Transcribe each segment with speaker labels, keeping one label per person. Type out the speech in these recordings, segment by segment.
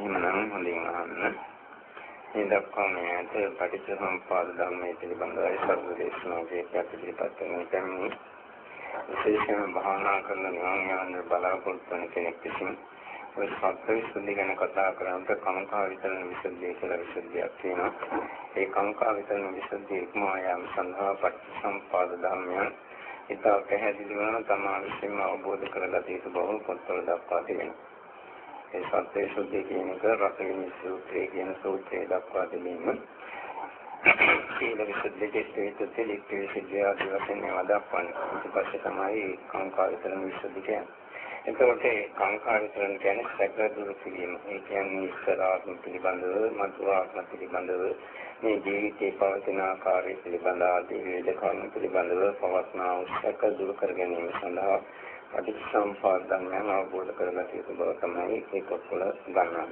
Speaker 1: එහෙමනම් හොඳින් අහන්න. මේ දක්වා මේ ඇත පටිච්චසමුප්පාද ධර්මයේ පිළිබඳව සර්වදේශනාවේ ප්‍රතිපදිත කරන කැමි විශේෂයෙන්ම භාවනා කරන නිවන් යන බලාපොරොත්තු වන කෙනෙක් විසින් ඔය සත්‍ය විසුද්ධි ගැන කතා කරනකොට කාංකා විතරන විසුද්ධිය කියලා විසුද්ධියක් තියෙනවා. ඒ කාංකා විතරන විසුද්ධිය ඉක්මවා යාම සඳහා පටිච්චසමුප්පාද ධර්මයන් ඉතා පැහැදිලිවම තමා විසින්ම අවබෝධ කරගත යුතු බව පොත්වල දක්වා තිබෙනවා. ඒ සත්‍ය සුද්ධිය කියන එක රසවිනි සූත්‍රයේ කියන සූත්‍රයේ දක්වා තිබීම. සීල විසුද්ධිය කෙස්ටේත තෙලික් විසුද්ධිය ආදී වශයෙන් මේවා දක්වන්නේ. ඊට පස්සේ තමයි කාංකා විතරන විසුද්ධිය කියන්නේ. එතකොට කාංකා විතරන කියන්නේ සැක දුරු කිරීම. ඒ කියන්නේ ඉස්සරහාත්ම පිළිබඳව, මතුආත්ම පිළිබඳව, මේ ජීවිතේ පවතින ආකාරය පිළිබඳ ආදී විවිධ කරුණු පිළිබඳව පවස්නා උත්සක දුරු කර ගැනීම සඳහා පටිච්චසමුප්පාද ධර්මයන් අවබෝධ කරගත යුතු බව තමයි ඒ පොත්වල ගන්නන්නේ.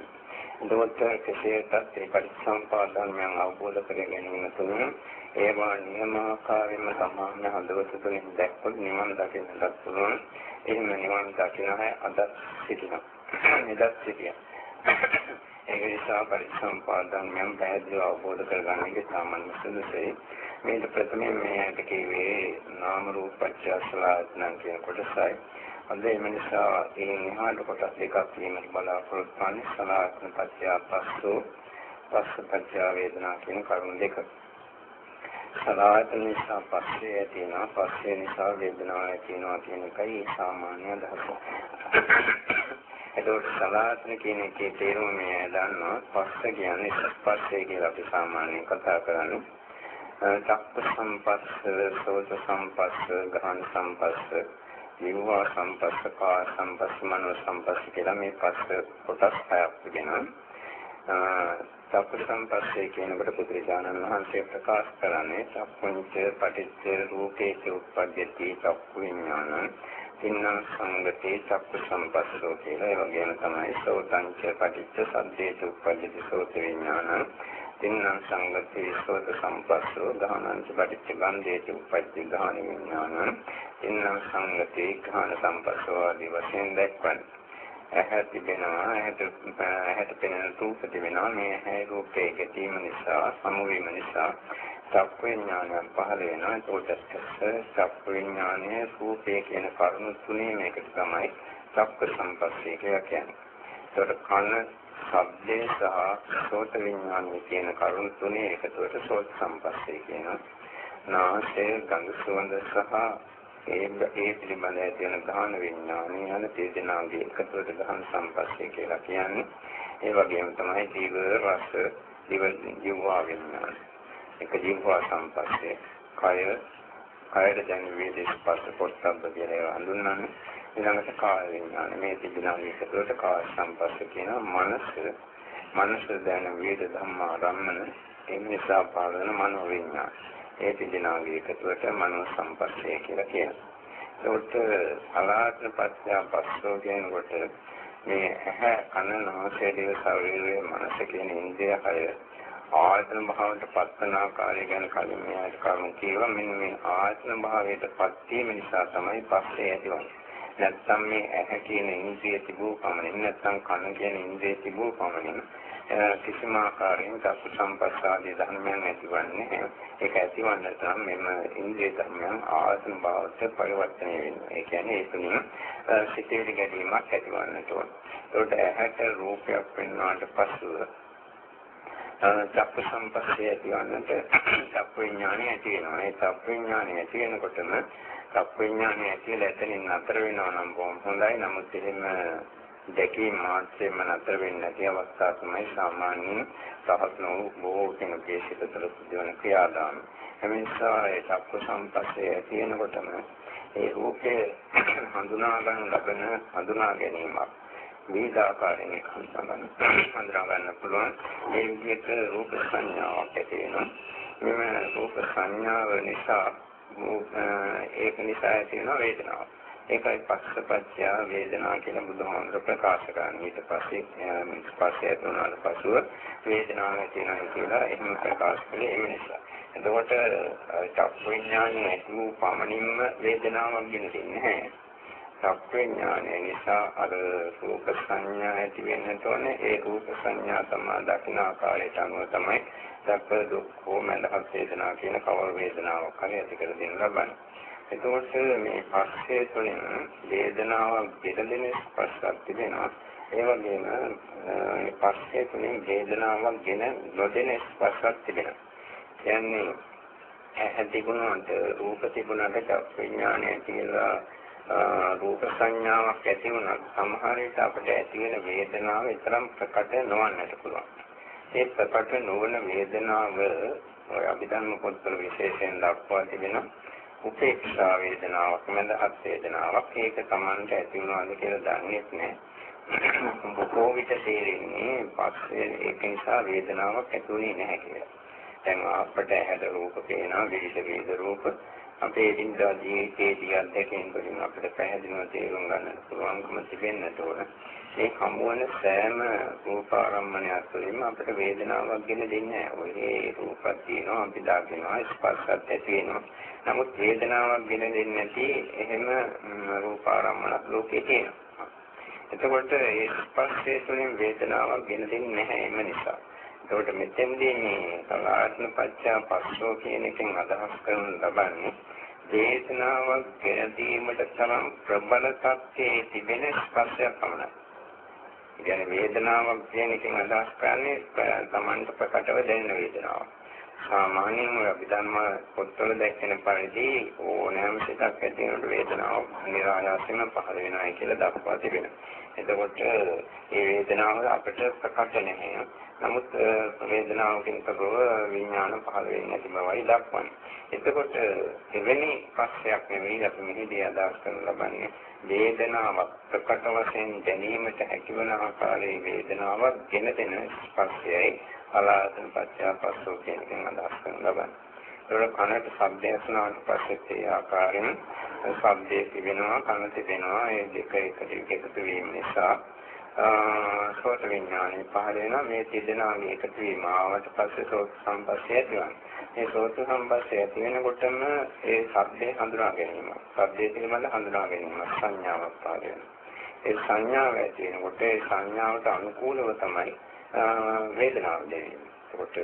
Speaker 1: එතකොට කෙසේටත් ඒ පටිච්චසමුප්පාද ධර්මයන් අවබෝධ කර ගැනීම තුළින් ඒවා නියමාකාරයෙන්ම සමාන හදවත තුළින් දැක්කොත් නිවන් දකින්නට පුළුවන්. එහෙම නිවන් දකින්න අද සිටිනවා. එදත් සිටියා. ඒක නිසා පරිසම්පාද ධර්මයන් පැහැදිලිව අවබෝධ කරගන්න එක සාමාන්‍ය සුදුසුයි. මේක ප්‍රථමයෙන් මේ ඇට කිව්වේ නාම රූප පත්‍යසලායතන කියන කොටසයි. අද ඒ නිසා ඒ නිහඬ කොටස් දෙකක් වීමට බලාපොරොත්තු වන්නේ සලායතන පත්‍ය පස්සෝ පස්ස පත්‍ය වේදනා කියන කරුණු දෙක. සලායතන නිසා පස්සේ ඇතිවෙනවා පස්සේ නිසා වේදනාව ඇතිවෙනවා කියන එකයි සාමාන්‍ය අදහස. එතකොට සලායතන කියන එකේ තේරුම මේ දන්නවා පස්ස කියන්නේ ස්පර්ශය කියලා අපි සාමාන්‍යයෙන් කතා කරන්නේ. චක්ක සම්පස්ස, සෝත සම්පස්ස, ගහන සම්පස්ස, ජීවා සම්පස්ස, කා සම්පස්ස, මනෝ සම්පස්ස කියලා මේ පස්ස කොටස් හයක් තිබෙනවා. චක්ක සම්පස්සේ කියනකොට පුදුරජානන් වහන්සේ ප්‍රකාශ කරන්නේ චක්කුංච පටිච්ච රූපේච උප්පජ්ජති චක්කු විඥානං තින්න සංගතේ චක්ක සම්පස්සෝ කියලා. ඒ වගේම තමයි සෝතංච පටිච්ච සද්දේච උප්පජ්ජති සෝත විඥානං. තින්නම් සංගති සෝත සම්පස්සෝ ගානං පටිච්ච ගන්ධේති උපපත්ති ගාන විඥානං. තින්නම් සංගති ගාන සම්පස්සෝ ආදී වශයෙන් දක්වන්නේ ඇහැ තිබෙනවා ඇහැට ඇහැට පෙනෙන රූප තිබෙනවා. මේ ඇහැ රූපේ ගැටීම නිසා සමුවීම නිසා චක්ක විඥානය පහළ වෙනවා ඒකට චක්ක විඥානයේ රූපේ කියන කරුණු තුනේ මේකට තමයි චක්ක සම්පස්සේ කියලා කියන්නේ. ඒකට කන ශබ්දේ සහ සෝත විඥානයේ කියන කරුණු තුනේ එකතුවට සෝත සම්පස්සේ කියනවා. නාසය ගඳ සුවඳ සහ ඒ ඒ පිළිබඳ තියෙන ගාහන විඥානය යන තේදනාගේ එකතුවට ගාහන සම්පස්සේ කියලා කියන්නේ. ඒ වගේම තමයි ජීව රස ජීව ජීවා විඥාන. එක ජීවා සම්පස්සේ කය කයද දැන් වේදේ ස්පර්ශ පොට්ටබ්බ කියලා හඳුන්වන්නේ. ඊළඟට කාය විඥාන. මේ තිබුණාගේ එකතුවට කාය සම්පස්ස කියන මනස. මනස දැන වේද ධම්මා රම්මන. ඒ නිසා පාලන මනෝ විඥාන. ඒ තිබුණාගේ එකතුවට මනෝ සම්පස්සේ කියලා කියනවා. ඒකට අලාත්ම පත්‍ය පස්සෝ කියනකොට මේ ඇහැ කන නාසය දිව ශරීරයේ මනස කියන ඉන්ද්‍රිය හය ආයතන භාවයට පත්වන ආකාරය ගැන කලින් මෙයාට කරුණු කියවා මෙන්න මේ ආයතන භාවයට පත් වීම නිසා තමයි පස්සේ ඇතිවන්නේ. නැත්නම් මේ ඇහැ කියන ඉන්ද්‍රිය තිබූ පමණින් නැත්නම් කන කියන ඉන්ද්‍රිය තිබූ පමණින් කිසිම ආකාරයෙන් චක්කු සම්පස්සාදී ධර්මයන් ඇතිවන්නේ ඒක ඇතිවන්නට නම් මෙම ඉන්ද්‍රිය ධර්මයන් ආසන භාවයට පරිවර්තනය වෙනවා. ඒ කියන්නේ ඒ තුලින් සිතේට ගැටීමක් ඇතිවන්නට ඕන. ඒකට ඇහැට රූපයක් වෙනාට පසුව චක්කු සම්පස්සේ ඇතිවන්නට චක්කු විඥානය ඇති වෙනවා ඒ චක්කු විඥානය ඇති වෙනකොටම සත්විඥානය ඇතිලා එතනින් නතර වෙනවා නම් බොහොම හොඳයි. නමුත් එහෙම දැකීම මාත්‍රෙම නතර වෙන්නේ නැති අවස්ථා තමයි සාමාන්‍යයෙන් සහත් නොවු බොහෝ කෙනෙකුගේ සිත තුළ සිදුවන ක්‍රියාදාම. එනිසා ඒ චක්ක සම්පස්සේ තියෙනකොටම ඒ රූපේ හඳුනා ගන්න ලබන හඳුනා ගැනීමක් විවිධාකාරයෙන් හඳුනා ගන්න පුළුවන්. ඒ විදිහට රූප සංඥාවක් ඇති වෙනවා. මෙම රූප සංඥාව නිසා ඒක නිසා ඇති වෙන වේදනාව. ඒකයි පස්සපච්චය වේදනා කියලා බුදුහාමුදුර ප්‍රකාශ කරන්නේ. ඊට පස්සේ ස්පර්ශය තුනට පසුව වේදනාව ඇති වෙනවා කියලා එහෙම ප්‍රකාශ කළේ ඒ නිසා. එතකොට චක්ක විඥානයේ ඇති වූ පමණින්ම වේදනාවක් ගෙන දෙන්නේ නැහැ. සත්විඥානය නිසා අර රූප සංඥා ඇති වෙන්නට ඕනේ ඒ රූප සංඥා තමයි දකින ආකාරයට අනුව තමයි සැප දුක් හෝ මඳහත් වේදනා කියන කවර වේදනාවක් හරි ඇති කර දෙන්න ලබන්නේ. එතකොට මේ පස්සේ තුළින් වේදනාවක් දෙදෙන ස්පර්ශයක් තිබෙනවා. ඒ වගේම මේ පස්සේ තුළින් වේදනාවක් ගෙන නොදෙන ස්පර්ශයක් තිබෙනවා. කියන්නේ ඇහැ තිබුණාට රූප තිබුණාට විඥානය කියලා රූප සංඥාවක් ඇති වුණත් සමහර විට අපිට ඇති වෙන වේදනාව තරම් ප්‍රකට නොවන්නට පුළුවන්. ඒ ප්‍රකට නොවන වේදනාව ඔය අභිධර්ම පොත්වල විශේෂයෙන් දක්වා තිබෙනවා. උපේක්ෂා වේදනාවක් මඳහත් වේදනාවක් ඒක Tamanට ඇති වුණාද කියලා දන්නේ නැහැ. බොහෝ විට තේරෙන්නේ පස්සේ ඒක නිසා වේදනාවක් ඇති වෙන්නේ නැහැ කියලා. දැන් අපට ඇහැට රූප පේනවා විවිධ විවිධ රූප අපේ ඉන්ද්‍රිය ජීවිතයේදී අධ්‍යක්ෂින් වලින් අපිට පැහැදිලිව තේරුම් ගන්නට පුළුවන්කම තිබෙන්නට ඕන. ඒ හමුවන සෑම රූපාරම්මණයක් තුළින්ම අපිට වේදනාවක් ගෙන දෙන්නේ නැහැ. ඔය රූපත් තියෙනවා අපි දකිනවා ස්පර්ශත් ඇති වෙනවා. නමුත් වේදනාවක් ගෙන දෙන්නේ නැති එහෙම රූපාරම්මණක් ලෝකේ තියෙනවා. එතකොට ඒ ස්පර්ශය තුළින් වේදනාවක් ගෙන දෙන්නේ නැහැ එම නිසා. ඒකට මෙතෙන්දී මේ සලාත්ම පච්චා පස්සෝ කියන එකෙන් අදහස් කරන ලබන්නේ දේශනාවක් ගැනීමට තරම් ප්‍රබල තත්ත්වයේ තිබෙන ස්පර්ශයක් පමණයි. කියන්නේ වේදනාවක් කියන එකෙන් අදහස් කරන්නේ තමන්ට ප්‍රකටව දැනෙන වේදනාවක්. සාමාන්‍යයෙන් ඔය අභිධර්ම පොත්වල දැක්වෙන පරිදි ඕනෑම සිතක් ඇති වෙනකොට වේදනාවක් නිරායාසයෙන්ම පහළ වෙනවා කියලා දක්වා තිබෙනවා. එතකොට මේ වේදනාව අපිට ප්‍රකට නැහැ. නමුත් වේදනාවකින් තොරව විඥාන පහළ වෙන්නේ නැති බවයි දක්වන්නේ. එතකොට එවැනි පස්සයක් නෙවෙයි අපි මෙහිදී අදහස් කරන ලබන්නේ වේදනාවක් ප්‍රකට වශයෙන් දැනීමට හැකිවන ආකාරයේ වේදනාවක් ගෙන දෙන ස්පර්ශයයි අලාතන පත්‍යාපස්සෝ කියන එකෙන් අදහස් කරන ලබන්නේ. ඒක කනට ශබ්දය ඇසුනාට පස්සේ ඒ ආකාරයෙන් ශබ්දයේ තිබෙනවා කන තිබෙනවා ඒ දෙක එකට එකතු වීම නිසා සෝත විඥානේ පහළ වෙනවා මේ තිදෙනාගේ එකතු වීම ආවට පස්සේ සෝත සම්පස්සේ ඇතිවනවා. මේ සෝත සම්පස්සේ ඇති වෙනකොටම ඒ ශබ්දේ හඳුනා ගැනීම. ශබ්දයේ පිළිබඳ හඳුනා ගැනීම සංඥාවක් පහළ වෙනවා. ඒ සංඥාව ඇති වෙනකොට ඒ සංඥාවට අනුකූලව තමයි වේදනාව දැනෙන්නේ. ඒකට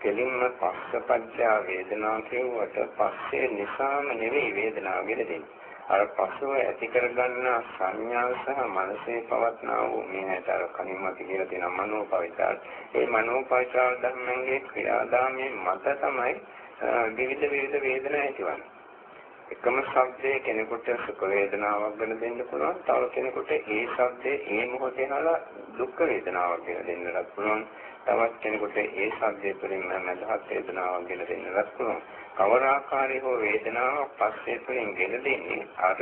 Speaker 1: කෙලින්ම පස්සපච්චා වේදනාව කියුවට පස්සේ නිසාම නෙවෙයි වේදනාව ගෙදෙන්නේ. අර පසුව ඇති කරගන්න සංඥා සහ මනසේ පවත්නා වූ මේ හැට අර කලින්ම කියලා තියෙන මනෝපවිචාර. ඒ මනෝපවිචාර ධර්මයන්ගේ ක්‍රියාදාමයේ මත තමයි විවිධ විවිධ වේදනා ඇතිවන්නේ. එකම ශබ්දයේ කෙනෙකුට සුඛ වේදනාවක් ගැන දෙන්න පුළුවන්. තව කෙනෙකුට ඒ ශබ්දයේ ඒ මොහොතේ හලා දුක් වේදනාවක් ගැන දෙන්නත් පුළුවන්. තවත් කෙනෙකුට ඒ ශබ්දය තුළින් මනහත් වේදනාවක් ගැන දෙන්නත් පුළුවන්. කවර ආකාරයේ හෝ වේදනාවක් පස්සේ තුළින් ගෙන දෙන්නේ අර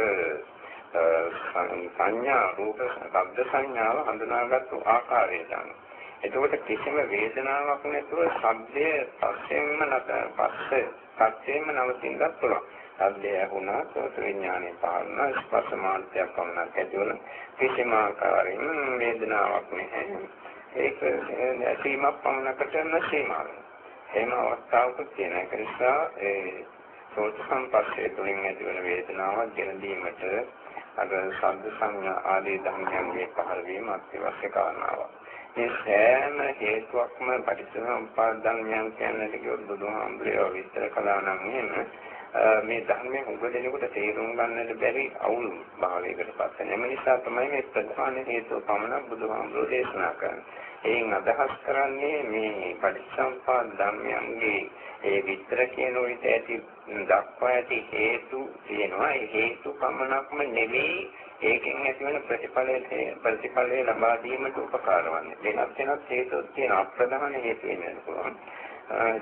Speaker 1: සංඥා රූප ශබ්ද සංඥාව හඳුනාගත්තු ආකාරයට අනුව. එතකොට කිසිම වේදනාවක් නැතුව ශබ්දය පස්සෙන්ම නැත පස්සේ පස්සෙන්ම නවතින්නත් පුළුවන්. ශබ්දය ඇහුණා සෝත විඥානය පහළන ස්පර්ශ මාත්‍යයක් පමණක් ඇති වුණ කිසිම ආකාරයෙන් වේදනාවක් නැහැ. ඒක ඇසීමක් පමණකට නැසීමක්. එහෙම අවස්ථාවකුත් තියෙන එක නිසා ඒ සෝත සම්පස්සේ තුලින් ඇතිවන වේදනාවක් ගෙන දීමට අර ශබ්ද සංඥා ආදී ධර්මයන්ගේ පහළ වීම අත්‍යවශ්‍ය කාරණාවක්. මේ සෑම හේතුවක්ම පටිච්චසමුප්පාද ධර්මයන් කියන්නට කිව්වොත් බුදුහාමුදුරුවෝ විස්තර කළා නම් එහෙම මේ ධර්මයේ උග දෙනකොට තේරුම් ගන්නට බැරි අවුල් භාවයකට පත් වෙන. එම නිසා තමයි මේ ප්‍රධාන හේතුව පමණක් බුදුහාමුදුරුවෝ දේශනා කරන්නේ. එයින් අදහස් කරන්නේ මේ පටිච්චසමුප්පාද ධර්මයන්ගේ ඒ විතර කියන විට ඇති දක්වා ඇති හේතු තියෙනවා. ඒ හේතු පමණක්ම නෙවෙයි ඒකෙන් ඇතිවන ප්‍රතිඵලයේ ප්‍රතිඵලය ලබා දීමට උපකාර වන්නේ. වෙනත් වෙනත් හේතු තියෙන අප්‍රධාන හේතු වෙන්න පුළුවන්.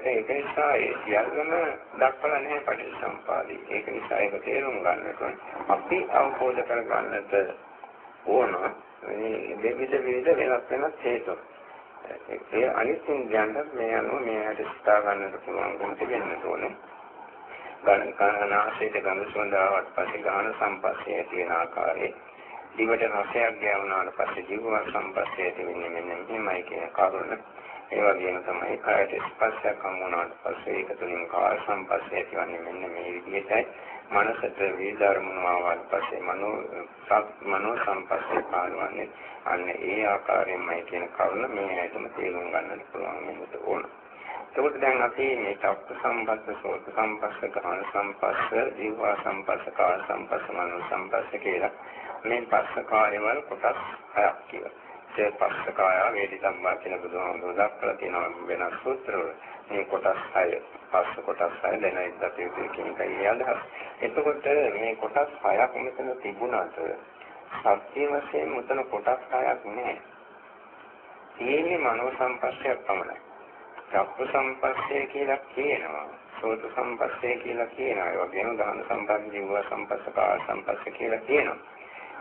Speaker 1: ඒක නිසා ඒ සියල්ලම දක්වලා නැහැ පටිච්චසමුපාදේ. ඒක නිසා ඒක තේරුම් ගන්නට අපි අවබෝධ කරගන්නට ඕන මේ විවිධ විවිධ වෙනස් වෙනස් හේතු. ඒ අනිත් ඉන්ද්‍රයන්ට මේ අනුව මේ හැට සිතා ගන්නට පුළුවන්කම තිබෙන්න ඕනේ. ගණන් කනාසයට ගඳ සුවඳාවට පස්සේ ගාන සම්පස්සේ ඇති වෙන ආකාරයේ දිවට රසයක් ගෑවුනාට පස්සේ ජීව සම්පස්සේ ඇති වෙන්නේ මෙන්න මෙහිමයි කියන කරුණ. ඒ වගේම තමයි කායට ස්පර්ශයක් හමු වුණාට පස්සේ ඒක තුළින් කාය සම්පස්සේ ඇතිවන්නේ මෙන්න මේ විදිහටයි. මනසට විධර්මන ආවත් පස්සේ මනෝ මනෝ සම්පස්සේ පාලවන්නේ අන්න ඒ ආකාරයෙන්මයි කියන කරුණ මේ ඇයිතම තේරුම් ගන්නට පුළුවන් වෙනද ඕන. එතකොට දැන් අපි මේ චක්ක සම්පස්ස, සෝත සම්පස්ස, ගාන සම්පස්ස, ජීවා සම්පස්ස, කාය සම්පස්ස, මනෝ සම්පස්ස කියලා මේ පස්ස කායවල කොටස් හයක් කියලා. ඒ පස්ස කාය වේදි සම්මා කියන බුදුහාමුදුරුවෝ දක්වලා තියෙනවා වෙනස් සූත්‍රවල. මේ කොටස් හය, පස්ස කොටස් හය දැනයි දතියුතු කියන එකයි අදහස්. එතකොට මේ කොටස් හයක් මෙතන තිබුණාට සත්‍ය වශයෙන් මුතන කොටස් හයක් නෑ. තියෙන්නේ මනෝ සම්පස්සයක් පමණයි. චක්ක සම්පස්සේ කියලා කියනවා. සෝත සම්පස්සේ කියලා කියනවා. ඒ වගේම ගහන සම්පස්ස, ජීව සම්පස්ස, කාය සම්පස්ස කියලා කියනවා.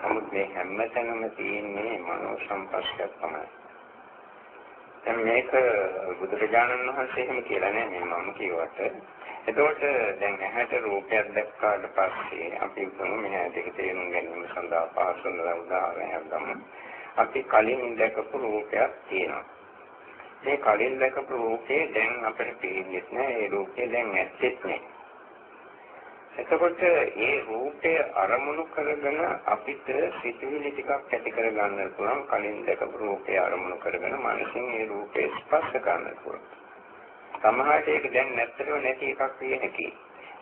Speaker 1: නමුත් මේ හැමතැනම තියෙන්නේ මනෝ සම්පස්සයක් තමයි. දැන් මේක බුදුරජාණන් වහන්සේ එහෙම කියලා නෑ මේ මම කියවට. එතකොට දැන් ඇහැට රූපයක් දැක්කාට පස්සේ අපි හිතමු මේ ඇහැට තේරුම් ගැනීම සඳහා පහසුන උදාහරණයක් ගමු. අපි කලින් දැකපු රූපයක් තියෙනවා. මේ කලින් දැකපු රූපේ දැන් අපිට පේන්නේ නැහැ. ඒ රූපේ දැන් ඇත්තෙත් නැහැ. එතකොට ඒ රූපය අරමුණු කරගෙන අපිට සිතුවිලි ටිකක් ඇති කරගන්න පුළුවන්. කලින් දැකපු රූපය අරමුණු කරගෙන මනසින් ඒ රූපේ ස්පර්ශ කරන්න පුළුවන්. සමහරට ඒක දැන් නැත්තටම නැති එකක් විය හැකියි.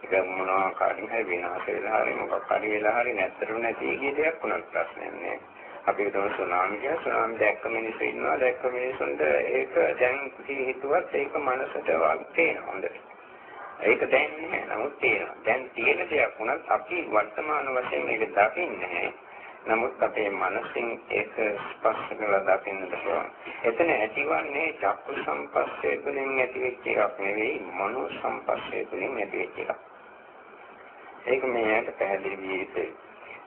Speaker 1: ඒක මොනවා කාරින් හරි විනාශ වෙලා හරි මොකක් හරි වෙලා හරි නැත්තටම නැති ගිය දෙයක් වුණත් ප්‍රශ්නයක් නෑ. අපි හිතමු සුනාමි කියලා සුනාමි දැක්ක මිනිස්සු ඉන්නවා දැක්ක මිනිස්සුන්ට ඒක දැන් කිසි හිතුවත් ඒක මනසට වගේනවා හොඳට. ඒක දැන් නෑ නමුත් තියෙනවා. දැන් තියෙන දෙයක් වුණත් අපි වර්තමාන වශයෙන් මේක දකින්නේ නමුත් අපේ මනසින් ඒක ස්පර්ශ කරලා දකින්නට පුළුවන්. එතන ඇතිවන්නේ චක්කු සම්පස්සේ තුළින් ඇතිවෙච්ච එකක් නෙවෙයි මනෝ සම්පස්සේ තුළින් ඇතිවෙච්ච එකක්. ඒක මේකට පැහැදිලි විය යුතුයි.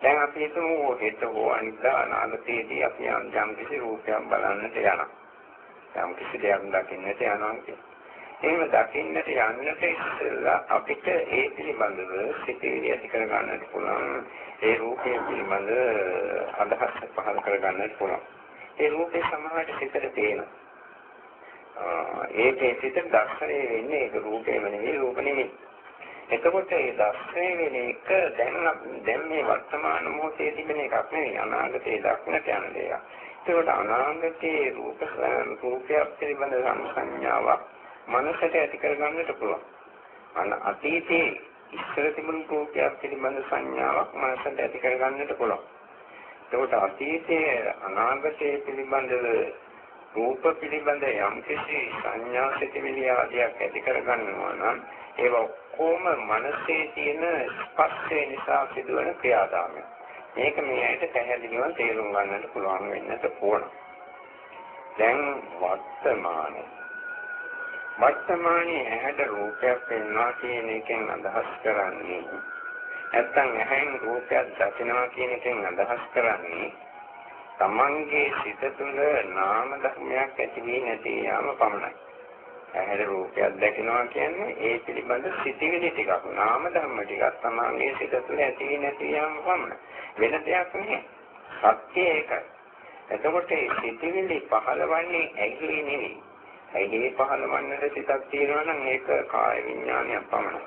Speaker 1: දැන් අපි හිතමු හෙට හෝ අනිද්දා අනාගතයේදී අපි යම් කිසි රූපයක් බලන්නට යනවා. යම් කිසි දෙයක් දකින්නට යනවා කියන්නේ. එහෙම දකින්නට යන්නට ඉස්සෙල්ලා අපිට ඒ පිළිබඳව සිතේදී ඇති කර ගන්නට පුළුවන්. ඒ රූපය පිළිබඳ අදහස් පහළ කර ගන්නට පුළුවන්. ඒ රූපේ සමාහයට සිතට පේනවා. ඒකේ සිත දර්ශනය වෙන්නේ ඒක රූපේම නෙවෙයි රූප නෙවෙයි. එතකොට ඒ දර්ශනය වෙන එක දැන් දැන් මේ වර්තමාන මොහොතේ තිබෙන එකක් නෙවෙයි අනාගතයේ දක්නට යන දෙයක්. ඒකට අනාගතයේ රූප රූපයක් පිළිබඳ සංඥාවක් මනසට ඇති කරගන්නට පුළුවන්. අන අතීතයේ ඉස්සර තිබුණු රූපයක් පිළිබඳ සංඥාවක් මනසට ඇති කරගන්නට පුළුවන්. ඒකට අතීතයේ අනාගතයේ පිළිබඳව රූප පිළිබඳ යම් කිසි සංඥා සිතිවිලි ආදියක් ඇති කරගන්නවා නම් ඒවා ඔක්කොම මනසේ තියෙන ස්පර්ශය නිසා සිදුවන ක්‍රියාදාමය. මේක මේ ඇයිට පැහැදිලිව තේරුම් ගන්නට පුළුවන් වෙන්නට ඕන. දැන් වර්තමානයේ වර්තමානයේ ඇහැට රූපයක් පෙන්වනවා කියන එකෙන් අදහස් කරන්නේ නැත්තම් ඇහෙන් රූපයක් දකිනවා කියන එකෙන් අදහස් කරන්නේ තමන්ගේ සිත තුළ නාම ධර්මයක් ඇති වී නැති යාම පමණයි. ඇහැට රූපයක් දැකනවා කියන්නේ ඒ පිළිබඳ සිතිවිලි ටිකක් නාම ධර්ම ටිකක් තමන්ගේ සිත තුළ ඇති නැති යම් පමණ වෙන දෙයක් නෙමෙයි සත්‍ය ඒකයි. එතකොට මේ සිතිවිලි පහළවන්නේ ඇහි නෙවෙයි. ඇහි පහළවන්නට සිතක් තියෙනවා නම් ඒක කාය විඥානයක් පමණයි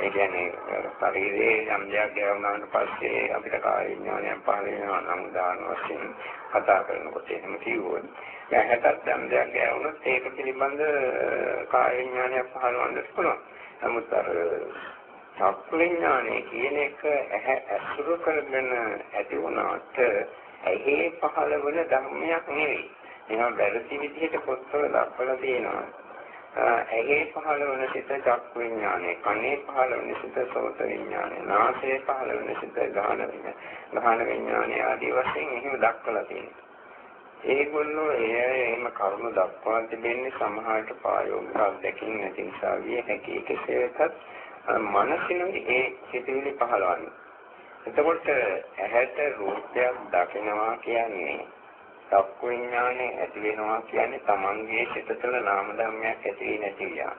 Speaker 1: ඒ කියන්නේ ශරීරයේ යම් දෙයක් ගෑවුනාට පස්සේ අපිට කාය විඥානයක් පහළ වෙනවා නම් උදාහරණ වශයෙන් කතා කරනකොට එහෙම කිව්වොත් ඇහැටත් යම් දෙයක් ගෑවුනොත් ඒක පිළිබඳ කාය විඥානයක් පහළවන්න පුළුවන්. නමුත් අර චක්කු විඥානය කියන එක ඇහැ ඇසුරු කරගෙන ඇති වුණාට ඇහි පහළ වෙන ධර්මයක් නෙවෙයි. එහෙනම් වැරදි විදිහට පොත්වල දක්වලා තියෙනවා. ඇහි පහළ වන සිත චක්ක විඥානය, කනේ පහළ වන සිත සෝත විඥානය, නාසයේ පහළ වන සිත ගාහන විඥානය, ගාහන විඥානය ආදී වශයෙන් එහෙම දක්වලා තියෙනවා. ඒගොල්ලෝ ඒ එහෙම කරුණු දක්වා තිබෙන්නේ සමහරට ප්‍රායෝගික අත්දැකීම් නැති නිසා විය හැකි කෙසේ වෙතත් මනසිනුයි ඒ සිතුවිලි පහළවන්නේ. එතකොට ඇහැට රූපයක් දකිනවා කියන්නේ චක්කු විඥානය ඇති වෙනවා කියන්නේ තමන්ගේ සිත තුළ නාම ධර්මයක් ඇති වෙ නැති යා.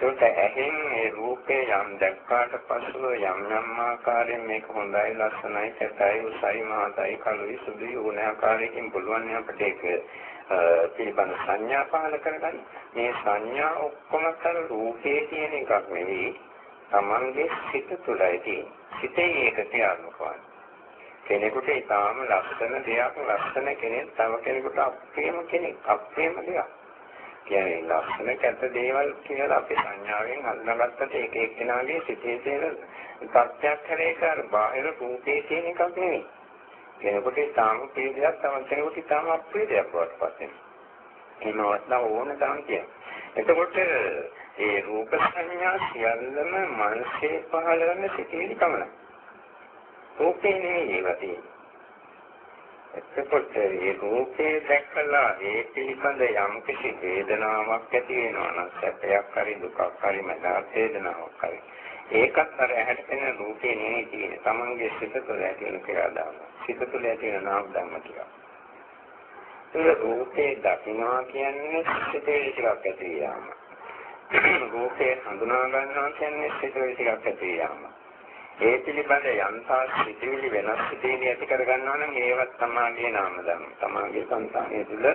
Speaker 1: ඒකට ඇහෙන් මේ රූපේ යම් දැක්කාට පසුව යම් යම් ආකාරයෙන් මේක හොඳයි ලස්සනයි කැතයි උසයි මහතයි කළුයි සුදුයි ඕන ආකාරයකින් පුළුවන් අපිට ඒක පිළිබඳ සංඥා පහල කරගන්න. මේ සංඥා ඔක්කොම කර රූපේ කියන එකක් නෙවෙයි තමන්ගේ සිත තුළයි තියෙන්නේ. සිතේ ඒක ක්‍රියාත්මක වන්නේ. කෙනෙකුට ඊටාම ලස්සන දෙයක් ලස්සන කෙනෙක් තව කෙනෙකුට අප්‍රියම කෙනෙක් අප්‍රියම දෙයක්. කියන්නේ ලස්සන කැත දේවල් කියලා අපි සංඥාවෙන් අල්ලාගත්තට ඒක එක්කෙනාගේ සිතේ තියෙන තත්ත්වයක් හැරේක අර බාහිර රූපේ තියෙන එකක් නෙවෙයි. කෙනෙකුට ඊටාම ප්‍රිය දෙයක් තව කෙනෙකුට ඊටාම අප්‍රිය දෙයක් වඩපත් වෙනවා. ඒනවත් ඕන තරම් කියනවා. එතකොට ඒ රූප සංඥා සියල්ලම මනසේ පහළ වෙන සිටිවිලි පමණයි. රූපේ නෙවෙයි ඒවා තියෙන්නේ. එතකොට මේ රූපේ දැක්කලා ඒ පිළිබඳ යම් කිසි වේදනාවක් ඇති වෙනවා නම් සැපයක් හරි දුකක් හරි මනස වේදනාවක් හරි ඒකත් අර ඇහැට පෙනෙන රූපේ නෙවෙයි තියෙන්නේ. තමන්ගේ සිත තුළ ඇති වෙන ක්‍රියාදාම. සිත තුළ ඇති වෙන නාම ධර්ම ටික. ඒ රූපේ දකින්නවා කියන්නේ සිතේ ටිකක් ඇති යාම. රූපේ හඳුනා ගන්නවා කියන්නේ සිතේ ටිකක් ඇති යාම. ඒ පිළිබඳ යන්තා සිතිවිලි වෙනස් සිතිවිලි ඇති කර ගන්නවා නම් ඒවත් තමාගේ නාම ධර්ම. තමාගේ සංසාරයේ තුල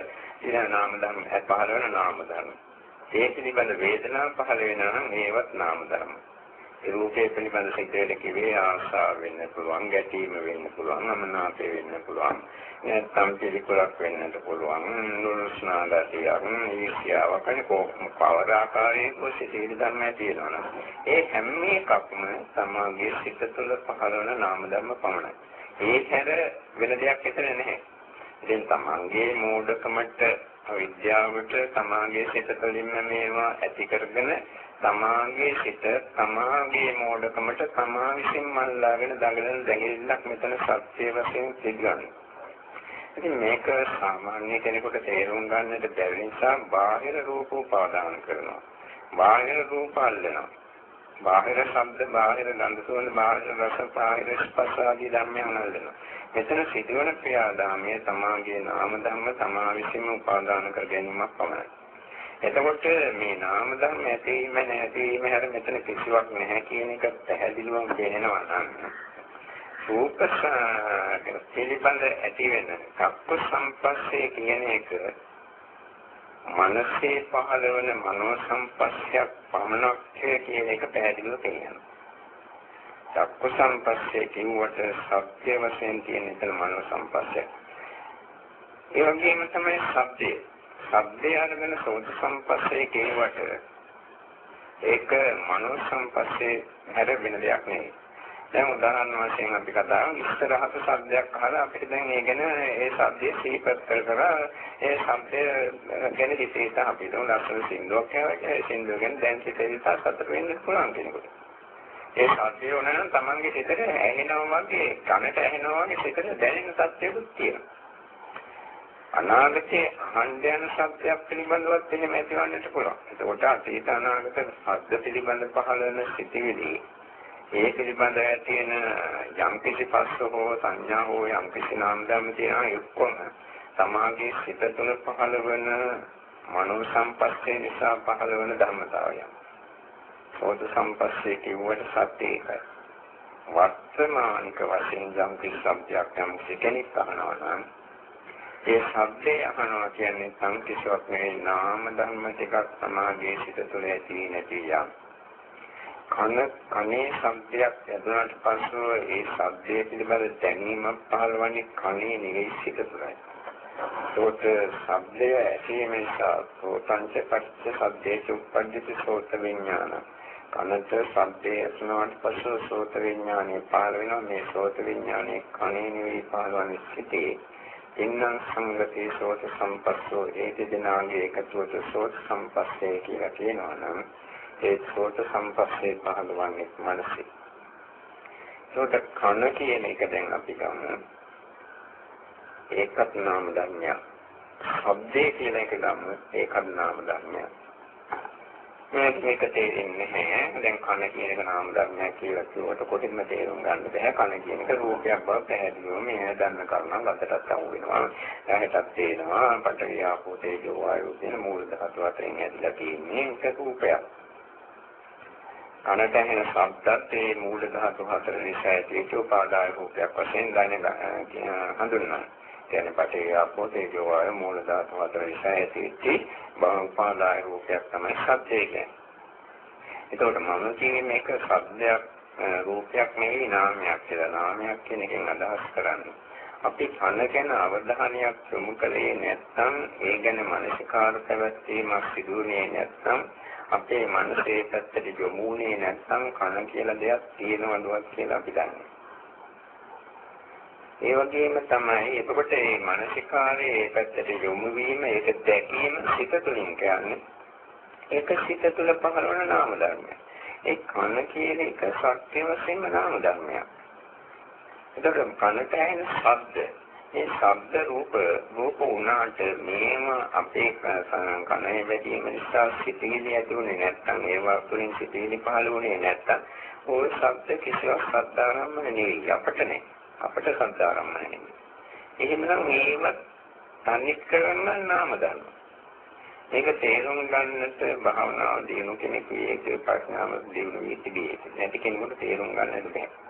Speaker 1: ඉන නාම ධර්ම පහළ වෙන නාම ධර්ම. ඒ පිළිබඳ වේදනාව පහළ වෙනවා නම් ඒවත් නාම ධර්ම. ඒ රූපේ පිළිබඳ සිතේට කිවේ ආශාව වෙන්න පුළුවන්, ගැටීම වෙන්න පුළුවන්, අමනාපය වෙන්න පුළුවන්. නැත්නම් පිළිකුලක් වෙන්නත් පුළුවන්, නුරුස්නා ගතියක්, ඊර්ෂ්‍යාවක් වෙන කොහොම පවර ආකාරයේ කොසිතේ ධර්මය තියෙනවා. ඒ හැම එකක්ම සමාගයේ සිත තුළ පහළ වන නාම ධර්ම පමණයි. ඒ හැර වෙන දෙයක් හිතෙන්නේ නැහැ. ඉතින් තමන්ගේ මෝඩකමට අවිද්‍යාවට තමාගේ සිත තුළින්ම මේවා ඇති කරගෙන තමාගේ සිත තමාගේ මෝඩකමට තමා විසින් මල්ලාගෙන දඟලන දැඟලිල්ලක් මෙතන සත්‍ය වශයෙන් පිළිගන්නවා. ඉතින් මේක සාමාන්‍ය කෙනෙකුට තේරුම් ගන්නට බැරි නිසා බාහිර රූප උපාදාන කරනවා. බාහිර රූප අල්ලනවා. බාහිර ශබ්ද, බාහිර ගන්ධ සුවඳ, බාහිර රස, බාහිර ස්පර්ශ ආදී ධර්මයන් අල්ලනවා. මෙතන සිදුවන ක්‍රියාදාමයේ තමාගේ නාම ධර්ම තමා විසින්ම උපාදාන කර ගැනීමක් පමණයි. එතකොට මේ නාම ධර්ම ඇතිවීම නැතිවීම හැර මෙතන කිසිවක් නැහැ කියන එක පැහැදිලිවම පේනවා නම් රූප පිළිබඳ ඇති වෙන සත්ව සම්පස්සේ කියන එක මනසේ පහළ වෙන මනෝ සම්පස්සයක් පමණක් කියන එක පැහැදිලිව තේරෙනවා. සත්ව සම්පස්සේ කිව්වට සත්‍ය වශයෙන් තියෙන එතන මනෝ සම්පස්සය. ඒ වගේම තමයි ශබ්දය. ශබ්දය අරගෙන සෝත සම්පස්සේ කියවට ඒක මනෝ සම්පස්සේ හැර වෙන දෙයක් නෙවෙයි. දැන් උදාහරණ වශයෙන් අපි කතා කරමු ඉස්සරහට සද්දයක් අහලා අපිට දැන් ඒ ගැන ඒ සද්දේ සිහිපත් කර කර ඒ සද්දය ගැන හිතේට අපිට ලස්සන සින්දුවක් කියනවා ඒ සින්දුව ගැන දැන් හිතේ සතුට වෙන්න පුළුවන් කෙනෙකුට. ඒ සද්දය ඕනනම් Tamange හිතට ඇහෙනවා වගේ කනට ඇහෙනවා වගේ හිතට දැනෙන සත්‍යකුත් තියෙනවා. අනාගතයේ අහන්න යන සත්‍යයක් පිළිබඳවත් එහෙම ඇතිවන්නට පුළුවන්. එතකොට අතීත අනාගත සත්‍ය පිළිබඳ පහළ වෙන සිතිවිලි ඒ පිළිබඳව තියෙන යම් කිසි පස්ස හෝ සංඥා හෝ යම් කිසි නාම ධර්ම තියෙනවා එක්කොම සමාගයේ සිත තුළ පහළ වෙන මනෝ සම්පස්සේ නිසා පහළ වෙන ධර්මතාවය. සෝත සම්පස්සේ කිව්වට සත්‍ය ඒකයි. වර්තමානික වශයෙන් යම් කිසි සබ්දයක් යම් කිසි කෙනෙක් අහනවා නම් ඒ ශබ්දේ අහනවා කියන්නේ සංකිෂ්වක් නෙවෙයි නාම ධර්ම ටිකක් සමාගයේ සිත තුළ ඇති නැති යම් කන කනේ ශබ්දයක් ඇදුනට පස්සෙ ඒ ශබ්දයේ පිළිබඳ දැනීමක් පහළවන්නේ කනේ නෙවෙයි සිත තුළයි. සෝත ශබ්දය ඇසීම නිසා සෝතංච පච්ච ශබ්දේ උප්පජ්ජති සෝත විඥාන. කනට ශබ්දය ඇසුනාට පස්සෙ සෝත විඥානෙ පහළ වෙනවා මේ සෝත විඥානෙ කනේ නෙවෙයි පහළවන්නේ සිතේ. ඉන්නම් සංගතේ සෝත සම්පස්සෝ ඒ දෙදෙනාගේ එකතුවට සෝත සම්පස්සේ කියලා කියනවා නම් ඒ සෝත සම්පස්සේ පහළවන්නේ මනසේ. සෝත කන කියන එක දැන් අපි ගමු. ඒකත් නාම ධර්මයක්. ශබ්දේ කියන එක ගමු. ඒකත් නාම ධර්මයක්. මේක මේක තේරෙන්නේ නැහැ. දැන් කන කියන එක නාම ධර්මයක් කියලා කිව්වට කොටින්ම තේරුම් ගන්න බෑ. කන කියන එක රූපයක් බව පැහැදිලිව මේ දන්න කරුණක් අතටත් අහු වෙනවා. ඇහැටත් තේනවා. පඨවි ආපෝ තේජෝ වායෝ කියන මූල ධාතු අතරින් ඇදලා තියෙන්නේ ඒක රූපයක්. කනට ඇහෙන ශබ්දත් ඒ මූල ධාතු හතර නිසා ඇතිවෙච්ච උපාදාය රූපයක් වශයෙන් දැනෙන හඳුන්වනවා. කියන්නේ පටේ ආපෝ තේජෝ වාය මූල ධාතු හතර නිසා ඇතිවෙච්ච බව උපාදාය රූපයක් තමයි සත්‍යය කියන්නේ. එතකොට මම කියන්නේ මේක ශබ්දයක් රූපයක් නෙවෙයි නාමයක් කියලා. නාමයක් කියන එකෙන් අදහස් කරන්නේ. අපි කන ගැන අවධානයක් යොමු කළේ නැත්නම් ඒ ගැන මානසිකාර පැවැත්වීමක් සිදුුනේ නැත්නම් අපේ මනසේ පැත්තට යොමුුනේ නැත්නම් කන කියලා දෙයක් තියෙනවද කියලා අපි දන්නේ. ඒ වගේම තමයි එතකොට මේ මානසිකාරයේ පැත්තට යොමු වීම ඒක දැකීම සිත තුළින් කියන්නේ. ඒක සිත තුළ පහළවන නාම ධර්මයක්. ඒ කන කියන එක සත්‍ය වශයෙන්ම නාම ධර්මයක්. එතකොට කනට ඇහෙන ශබ්ද මේ ශබ්ද රූප රූප උනාට මේම අපේ කනේ වැදීම නිසා සිතිවිලි ඇති වුණේ නැත්නම් ඒවා තුළින් සිතිවිලි පහළ වුණේ නැත්නම් ওই ශබ්ද කිසිවක් සත්‍යාරම්ම නෙවෙයි අපට නේ අපට සත්‍යාරම්ම නෙවෙයි එහෙමනම් මේව තනිත් කරන්න නාම ධර්ම. ඒක තේරුම් ගන්නට භාවනාව දිනු කෙනෙක් වියේ ප්‍රඥාව දිනු වී තිබේ නැති කෙනෙකුට තේරුම් ගන්නට බැහැ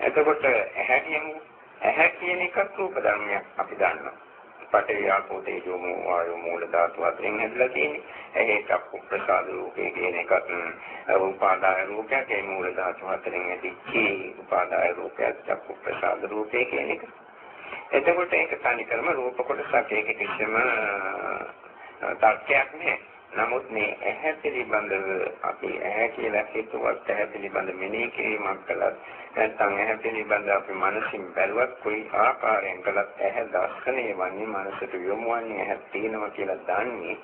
Speaker 1: එතකොට ඇහැ කියන්නේ ඇහැ කියන එකත් රූප ධර්මයක් අපි දන්නවා. පඨවි ආපෝ තේජෝ වායෝ මූල ධාතු අතරින් හැදලා තියෙන්නේ. ඇහි චක්කු ප්‍රසාද රූපේ කියන එකත් උපාදාය රූපයක් ඒ මූල ධාතු අතරින් ඇතිච්චි උපාදාය රූපයක් චක්කු ප්‍රසාද රූපේ කියන එක. එතකොට ඒක තනිකරම රූප කොටසක් ඒක කිසිම තර්කයක් නෑ. නමුත් මේ ඇහැ පිළිබඳව අපි ඇහැ කියලා හිතුවත් ඇහැ පිළිබඳ මෙනෙහි කිරීමක් කළත් නැත්නම් ඇහැ පිළිබඳ අපි මනසින් බැලුවත් කොයි ආකාරයෙන් කළත් ඇහැ දර්ශනය වන්නේ මනසට යොමුවන්නේ ඇහැ තියෙනවා කියලා දන්නේ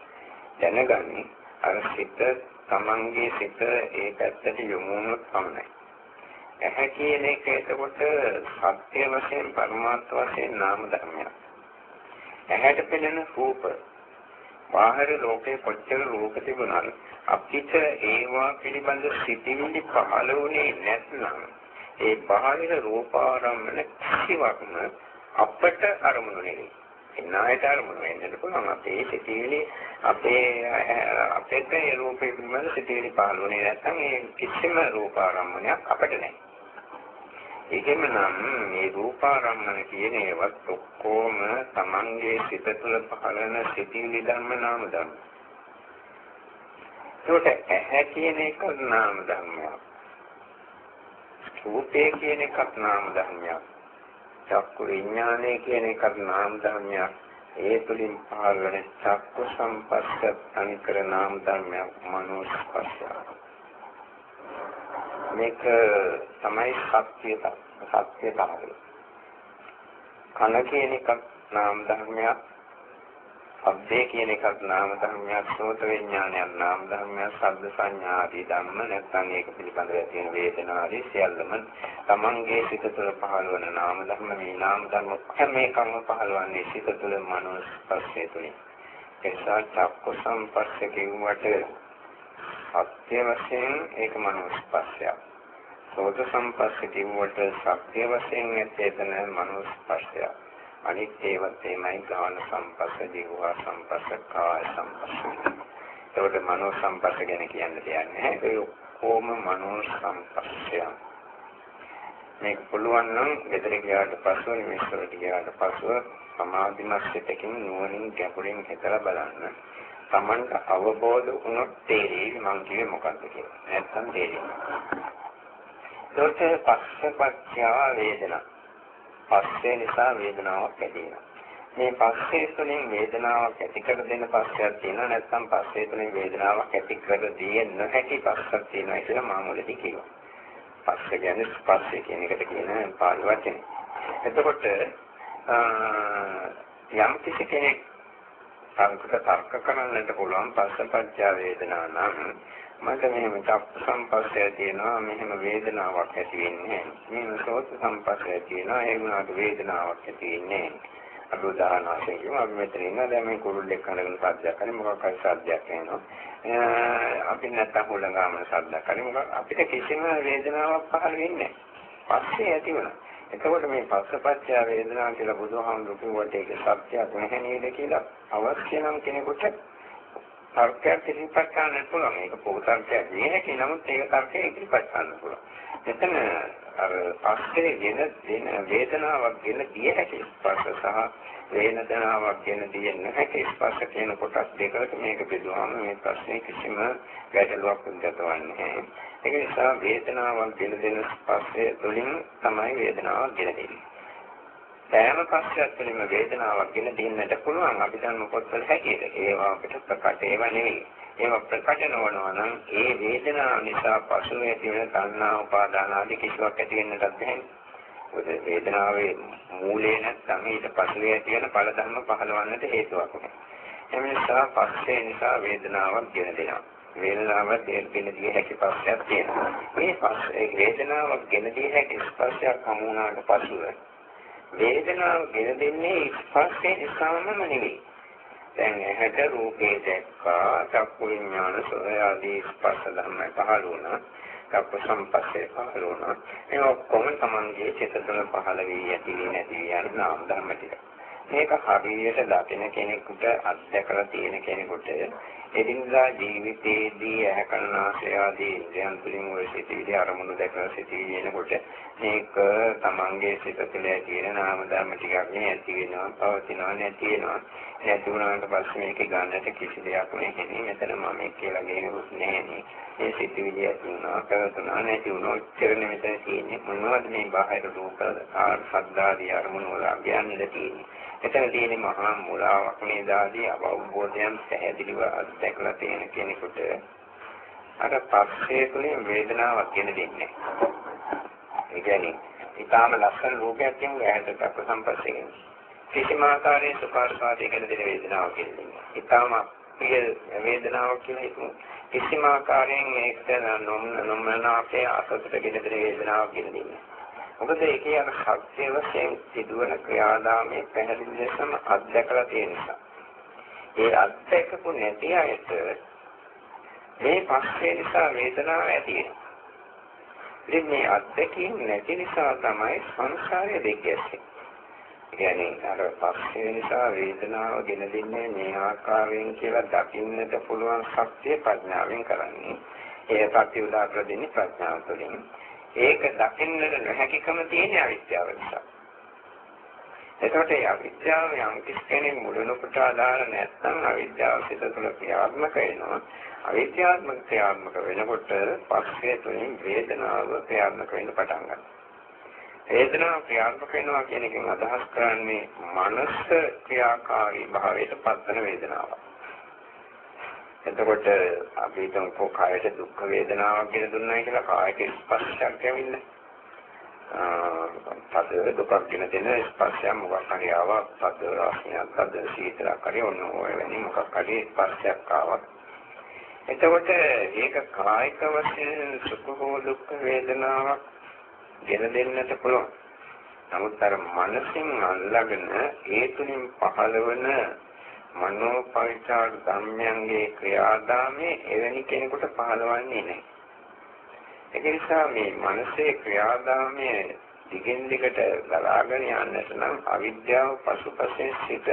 Speaker 1: දැනගන්නේ අර සිත තමන්ගේ සිත ඒ පැත්තට යොමු වුණොත් පමණයි. ඇහැ කියන එක එතකොට සත්‍ය වශයෙන් පරමාර්ථ වශයෙන් නාම ධර්මයක්. ඇහැට පෙනෙන රූප බාහිර ලෝකේ කොච්චර රූප තිබුණත් අපිට ඒවා පිළිබඳ සිතිවිලි පහළ වුණේ නැත්නම් ඒ බාහිර රූපාරම්මන කිසිවක්ම අපට අරමුණු නෙවෙයි. එන්නායට අරමුණු වෙන්නත් පුළුවන් අපේ සිතිවිලි අපේ අපේට ඒ රූපේ පිළිබඳ සිතිවිලි පහළ වුණේ නැත්නම් ඒ කිසිම රූපාරම්මණයක් අපට නැහැ. එහෙමනම් මේ රූපාරම්මන කියන ඒවත් ඔක්කොම Tamange සිත තුළ පහළන සිතිවිලි ධර්ම නාම ධර්ම. ඒකට ඇහැ කියන එක නාම ධර්මයක්. රූපේ කියන එකත් නාම ධර්මයක්. චක්කු විඥානය කියන එකත් නාම ධර්මයක්. ඒ තුලින් පහළ වෙන චක්කු සම්පස්ස අනිකර නාම ධර්මයක් මනෝ ස්පර්ශය. මේක තමයි සත්‍යය සත්‍යතාවය. කන කියන එකක් නාම ධර්මයක්, ශබ්දේ කියන එකක් නාම ධර්මයක්, සෝත විඥානයක් නාම ධර්මයක්, ශබ්ද සංඥා ආදී ධම්ම නැත්නම් ඒක පිළිබඳව තියෙන වේදනා ආදී සියල්ලම තමන්ගේ සිත තුළ පහළ වන නාම ධර්ම මේ නාම ධර්ම හැම එකම පහළවන්නේ සිත තුළ මනෝ ස්පර්ශය තුළින්. එසා චක්ක සම්පස්ස කිව්වට සත්‍ය වශයෙන් ඒක මනෝ ස්පර්ශයක්. සෝත සම්පස්ස කිව්වට සත්‍ය වශයෙන් ඇත්තේතන මනෝ ස්පර්ශයක්. අනිත් ඒවත් එමය ගාන සම්පස්ස, ජීවහා සම්පස්ස, කාය සම්පස්ස. ඒකට මනෝ සම්පස්ස ගැන කියන්න දෙයක් නැහැ. ඒ කොහොම මනෝ සම්පස්සය. මේක පුළුවන් නම් ගෙදර ගියාට පස්සෙ නිමිස්සට ගියාට පස්සෙ සමාධිමත් සිතකින් නුවණින් ගැඹුරින් හිතලා බලන්න. Tamanට අවබෝධ වුණොත් තේරෙයි මං කියේ මොකක්ද කියලා. නැත්තම් තේරෙන්නේ. ඒකට පස්සපච්චය වේදනා. පස්සේ නිසා වේදනාවක් ඇතිවෙනවා. මේ පස්සේ තුළින් වේදනාවක් ඇති කර දෙන පස්සයක් තියෙනවා නැත්නම් පස්සේ තුළින් වේදනාවක් ඇති කර දෙන්නේ නැති පස්සක් තියෙනවා කියලා මාමුලදී කියනවා. පස්ස කියන්නේ ස්පර්ශය කියන එකට කියන පාළි වචනේ. එතකොට යම් කිසි කෙනෙක් තර්ක තර්ක කරන්නට පුළුවන් පස්සපච්චා වේදනා නම්. මට මෙහෙම චක්ක සම්පස්සය තියෙනවා මෙහෙම වේදනාවක් ඇති වෙන්නේ මෙහෙම සෝත සම්පස්සය තියෙනවා ඒ වුණාට වේදනාවක් ඇති වෙන්නේ අපි උදාහරණ වශයෙන් කියමු. අපි මෙතන ඉන්නවා දැන් මේ කුරුල්ලෙක් කනගෙන සද්දයක් කරේ. මොකක් හරි සද්දයක් එනවා. අපි නැත්තම් හුලඟාම සද්දයක් කරේ. මොකක් අපිට කිසිම වේදනාවක් පහළ වෙන්නේ නැහැ. පස්සේ ඇති වෙනවා එතකොට මේ පස්සපච්චය වේදනා කියලා බුදුහාමුදුරු කිව්වට ඒක සත්‍යයක් නැහැ නේද කියලා අවශ්‍ය නම් කෙනෙකුට තර්කයක් ඉදිරිපත් කරන්න පුළුවන්. ඒක පොතර්කයක් නෙවෙයි නමුත් ඒක තර්කයක් ඉදිරිපත් කරන්න පුළුවන්. එතන අර පස්සේ වෙන දෙන වේදනාවක් ගෙන දිය හැකි ස්පර්ශ සහ වේදනාවක් ගෙන දිය නොහැකි ස්පර්ශ කියන කොටස් දෙකකට මේක බෙදුවාම මේ ප්‍රශ්නේ කිසිම ගැටලුවක් උද්ගතවන්නේ නැහැ. ඒක නිසා වේදනාවක් ගෙන දෙන ස්පර්ශය තුළින් තමයි වේදනාවක් ගෙන දෙන්නේ. සෑම පස්සයක් තුළින්ම වේදනාවක් ගෙන දෙන්නට පුළුවන් අපි දන්න පොත්වල හැටියට. ඒවා අපිට ප්‍රකට ඒවා නෙවෙයි. ඒව ප්‍රකට නොවනවා නම් ඒ වේදනාව නිසා පසුව ඇති වෙන තණ්හා උපාදාන ආදී කිසිවක් ඇති වෙන්නට බැහැ. මොකද වේදනාවේ මූලය නැත්නම් ඊට පසුව ඇති වෙන ඵල ධර්ම පහළවන්නට හේතුවක් නැහැ. එම නිසා පස්සේ නිසා වේදනාවක් ගෙන දෙනවා. වේදනාව දෙන්න දිය හැකි පස්සයක් තියෙනවා. මේ පස්සේ වේදනාවක් ගෙන දිය හැකි ස්පර්ශයක් හමු වුණාට පසුව වේදනාව ගෙන දෙන්නේ ස්පර්ශය නිසාම නෙවෙයි. දැන් ඇහැට රූපේ දැක්කා චක්කු විඥාන සෝය ආදී ස්පර්ශ ධර්ම පහළ වුණා චක්කු සම්පස්සේ පහළ වුණා ඒ ඔක්කොම තමන්ගේ චිත්ත තුළ පහළ වී ඇති වී නැති වී යන නාම ධර්ම ටික මේක හරියට දකින කෙනෙකුට අත්දැකලා තියෙන කෙනෙකුට එදිනදා ජීවිතයේදී ඇහැකරනාසය ආදී ඉන්ද්‍රයන් තුළින් ඔය සිතිවිලි අරමුණු දැකලා සිතිවිලි එනකොට මේක තමන්ගේ සිත තුළ ඇති වෙන නාම ධර්ම ටිකක් නේ ඇති වෙනවා පවතිනවා නැති වෙනවා නැති වුණාට පස්සේ මේක ගන්නට කිසි දෙයක් නැහැ. මෙතන මම කියලා ගේනුත් නැහැ. මේ සිතිවිලි ඇති වුණා, කරතුණා නැති වුණා. උච්චරණ මෙතන තියෙන්නේ මොනවද මේ බාහිර රූප ආර් සද්දාදී අරමුණු වල අභ්‍යන්තර තියෙන්නේ. එතන තියෙන්නේ මහා මුලාවක් මේ දාදී අවබෝධයන් පැහැදිලිව අත්දැකලා තියෙන කෙනෙකුට අර පස්සේ තුලින් වේදනාවක් ගෙන දෙන්නේ. ඒ කියන්නේ ඊටාම ලස්සන රූපයක් කියන්නේ ඇහැට ප්‍රසම්පස්සේ කියන්නේ. කිසිම ආකාරයේ සුඛාස්වාදයේ ගැන දෙන වේදනාවක් කියන්නේ. ඊටම ප්‍රිය වේදනාවක් කියලා හිතමු. කිසිම ආකාරයෙන් මේක නොමනාපේ අසතුට ගෙන දෙන වේදනාවක් කියන්නේ. මොකද ඒකේ අර සත්‍ය වශයෙන් සිදුවන ක්‍රියාදාමයේ පැහැදිලි ලෙසම අත්දැකලා තියෙන නිසා. ඒ අත්දැකපු නැති අයට මේ පස්සේ නිසා වේදනාව ඇති වෙනවා. ඉතින් මේ අත්දැකීම් නැති නිසා තමයි සංසාරය දෙකැස්සේ. කියන්නේ අර පස්සේ නිසා වේදනාව ගෙන දෙන්නේ මේ ආකාරයෙන් කියලා දකින්නට පුළුවන් ශක්තිය ප්‍රඥාවෙන් කරන්නේ. ඒ සත්‍ය උදාහරණ දෙන්නේ ප්‍රඥාව තුළින්. ඒක දකින්නට නොහැකිකම තියෙන අවිද්‍යාව නිසා. එතකොට ඒ අවිද්‍යාව යම් කෙනෙක් මුලිනුපට ආදාන නැත්නම් අවිද්‍යාව සිත තුළ ක්‍රියාත්මක වෙනවා. අවිද්‍යාත්මක ක්‍රියාත්මක වෙනකොට පස්සේ තුළින් වේදනාව ක්‍රියාත්මක වෙන්න පටන් ගන්නවා. වේදනාව ක්‍රියාත්මක වෙනවා කියන එකෙන් අදහස් කරන්නේ මනස ක්‍රියාකාරී භාවයට පත්වන වේදනාවක්. එතකොට අපි හිතමු කායයට දුක් වේදනාවක් කියලා දුන්නා කියලා කායක ස්පර්ශයක් ඇවිල්ලා. පද දුකක් කියන දෙන ස්පර්ශයක් මොකක් හරි ආවා පද රාශියක් පද සීතලක් හරි ඔන්න ඔය වෙනින් මොකක් හරි ස්පර්ශයක් ආවා. එතකොට ඒක කායික වශයෙන් සුඛ හෝ දුක් වේදනාවක් ගෙන දෙන්නට පුළුවන්. නමුත් අර මනසින් අල්ලාගෙන ඒ තුලින් පහළවන මනෝපවිචාර ධර්මයන්ගේ ක්‍රියාදාමයේ එවැනි කෙනෙකුට පහළවන්නේ නැහැ. ඒක නිසා මේ මනසේ ක්‍රියාදාමයේ දිගින් දිගට ගලාගෙන යන්නට නම් අවිද්‍යාව පසුපසෙන් සිට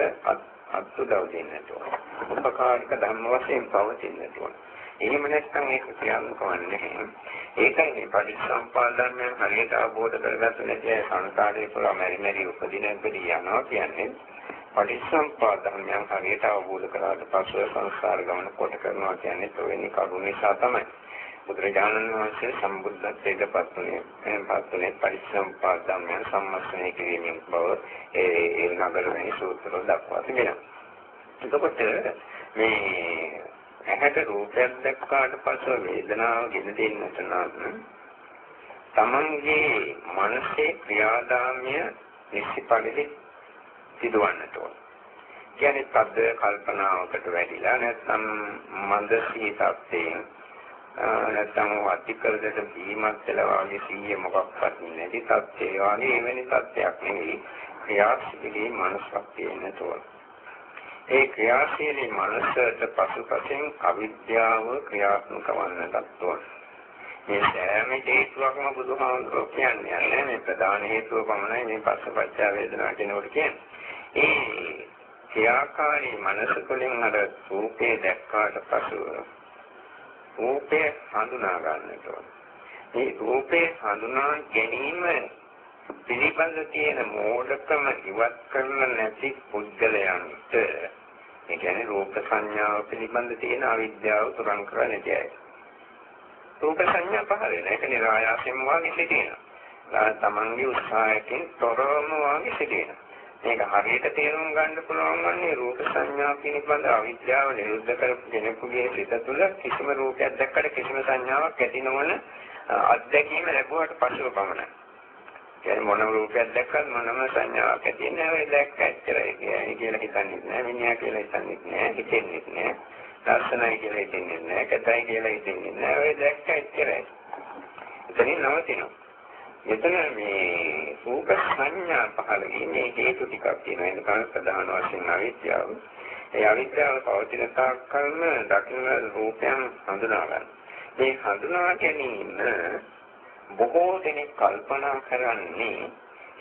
Speaker 1: අත්උදව් දෙන්නට ඕන. උපකාරක ධර්ම වශයෙන් පවතින්නට ඕන. එහෙම නැත්නම් ඒක ක්‍රියාත්මක වෙන්නේ නැහැ. ඒකයි මේ පටිච්චසමුප්පාද ධර්මයන් හරියට අවබෝධ කරගත්ත නැති අය සංසාරේ පුරා මෙරි මෙරි උපදින උපදී යනවා කියන්නේ පටිච්චසමුප්පාද ධර්මයන් හරියට අවබෝධ කරාට පස්ව සංසාර ගමන කොට කරනවා කියන්නේ තොවෙනි කරුණ නිසා තමයි. බුදුරජාණන් වහන්සේ සම්බුද්ධත්වයට පත්ුනේ එනපත්ුනේ පටිච්චසමුප්පාද ධර්මයන් සම්මස්නය කිරීමෙන් බව ඒ ඒ නගර වෙනි සූත්‍රවල දක්වා තිබෙනවා. එතකොට මේ ඇහැට රූපයක් දැක්කාට පස්ව වේදනාව ගෙන දෙන්නට නම් තමන්ගේ මනසේ ක්‍රියාදාමය නිසිපරිදි සිදුවන්නට ඕන. කියන්නේ තද්ද කල්පනාවකට වැඩිලා නැත්නම් මන්ද සීතත්යෙන් නැත්නම් අතිකරදට බීමත් වෙලා වගේ සීය මොකක්වත් නැති තත්ත්වය වගේ එවැනි තත්ත්වයක් නෙවෙයි ක්‍රියාශීලී මනසක් තියෙන තෝරන. ඒ ක්‍රියාශීලී මනසට පසුපසින් අවිද්‍යාව ක්‍රියාත්මක වන්නටත් ඕන. මේ සෑම හේතුවක්ම බුදුහාමුදුරුවෝ කියන්නේ නැහැ මේ ප්‍රධාන හේතුව පමණයි මේ පස්සපච්චා වේදනා කියනකොට කියන්නේ. ඒ ක්‍රියාකාරී මනස තුළින් අර රූපේ දැක්කාට පසු රූපේ හඳුනා ගන්නට ඕන. මේ රූපේ හඳුනා ගැනීම පිළිබඳ තියෙන මෝඩකම ඉවත් කරන්න නැති පුද්ගලයන්ට ඒ කියන්නේ රූප සංඥාව පිළිබඳ තියෙන අවිද්‍යාව තුරන් කරන්නේ නැති රූප සංඥා පහළ වෙන එක නිරායාසයෙන්ම වාගේ සිටිනවා. තමන්ගේ උත්සාහයෙන් තොරවම වාගේ සිටිනවා. මේක හරියට තේරුම් ගන්න පුළුවන් වන්නේ රූප සංඥා පිළිබඳ අවිද්‍යාව නිරුද්ධ කරපු කෙනෙකුගේ සිත තුළ කිසිම රූපයක් දැක්කට කිසිම සංඥාවක් ඇති නොවන අත්දැකීම ලැබුවට පසුව පමණයි. කියන්නේ මොන රූපයක් දැක්කත් මොනම සංඥාවක් ඇති නැහැ ඒ දැක්ක ඇච්චරයි කියලා හිතන්නේ නැහැ මිනිහා කියලා හිතන්නේ නැහැ හිතෙන්නේ නැහැ ලස්සනයි කියලා හිතන්නේ නැහැ කතයි කියලා හිතන්නේ නැහැ ඔය දැක්ක ඇච්චරයි. එතනින් නවතිනවා. මෙතන මේ රූප සංඥා පහළ වීමේ හේතු ටිකක් තියෙනවා. ඒක තමයි ප්‍රධාන වශයෙන් අවිද්‍යාව. ඒ අවිද්‍යාව පවතින තාක් කල්ම දකින්න රූපයන් හඳුනා ගන්න. මේ හඳුනා ගැනීම බොහෝ දෙනෙක් කල්පනා කරන්නේ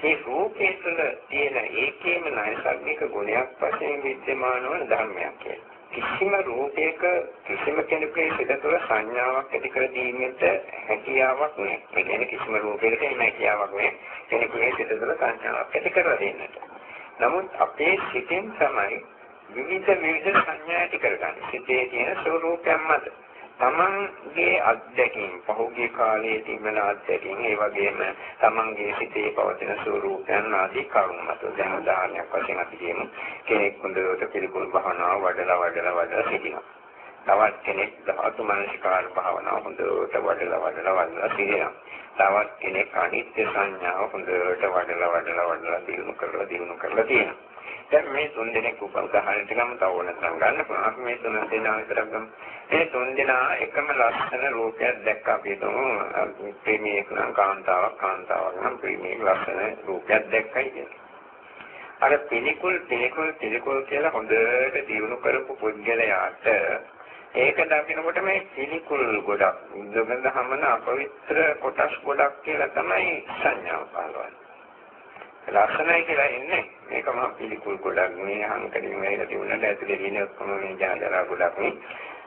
Speaker 1: මේ රූපයේ තුළ තියෙන ඒකේම නෛසර්ගික ගුණයක් වශයෙන් විද්‍යමාන වන ධර්මයක් කියලා. කිසිම රූපයක කිසිම කෙනෙකුගේ සිත තුළ සංඥාවක් ඇති කර දීමට හැකියාවක් නැහැ. ඒ කියන්නේ කිසිම රූපයකට එහෙම හැකියාවක් නැහැ. කෙනෙකුගේ සිත තුළ සංඥාවක් ඇති කර දෙන්නට. නමුත් අපේ සිතෙන් තමයි විවිධ විවිධ සංඥා ඇති කරගන්නේ. සිතේ තියෙන ස්වરૂපයන් මත. තමන්ගේ අත්දැකීම් පහුගිය කාලයේ තිබෙන අත්දැකීම් ඒ වගේම තමන්ගේ සිතේ පවතින ස්වરૂපයන් ආදී කරුණු මත දැන් උදාහරණයක් වශයෙන් අපි කියමු කෙනෙක් හොඳට පිළිකුල් භාවනාව වඩලා වඩලා වඩලා සිටිනවා. තවත් කෙනෙක් ධාතු මනසිකාර භාවනාව හොඳට වඩලා වඩලා වඩලා සිටිනවා. තවත් කෙනෙක් අනිත්‍ය සංඥාව හොඳට වඩලා වඩලා වඩලා දිනු කරලා දිනු කරලා තියෙනවා. දැන් මේ තුන් දෙනෙක් උපඋදාහරණයට ගමු තව ඕනතරම් ගන්න පුළුවන්. අපි මේ තුන් දෙනා විතරක් ගමු. මේ තුන් දෙනා එකම ලස්සන රූපයක් දැක්ක අපි හිතමු ප්‍රේමියෙක් නම් කාන්තාවක් කාන්තාවක් නම් ප්‍රේමියෙක් ලස්සන රූපයක් දැක්කයි කියන්නේ. අර පිළිකුල් පිළිකුල් පිළිකුල් කියලා හොඳට දියුණු කරපු පුද්ගලයාට ඒක දකිනකොට මේ පිළිකුල් ගොඩක් දුගඳ හමන අපවිත්‍ර කොටස් ගොඩක් කියලා තමයි සංඥාව පහළවන්නේ. ලක්ෂණයි කියලා ඉන්නේ මේක මම පිළිකුල් ගොඩක් මේ අහංකරින් වෙලා තිබුණාට ඇතුලේ ඉන්නේ ඔක්කොම මේ ජාජරා ගොඩක් මේ.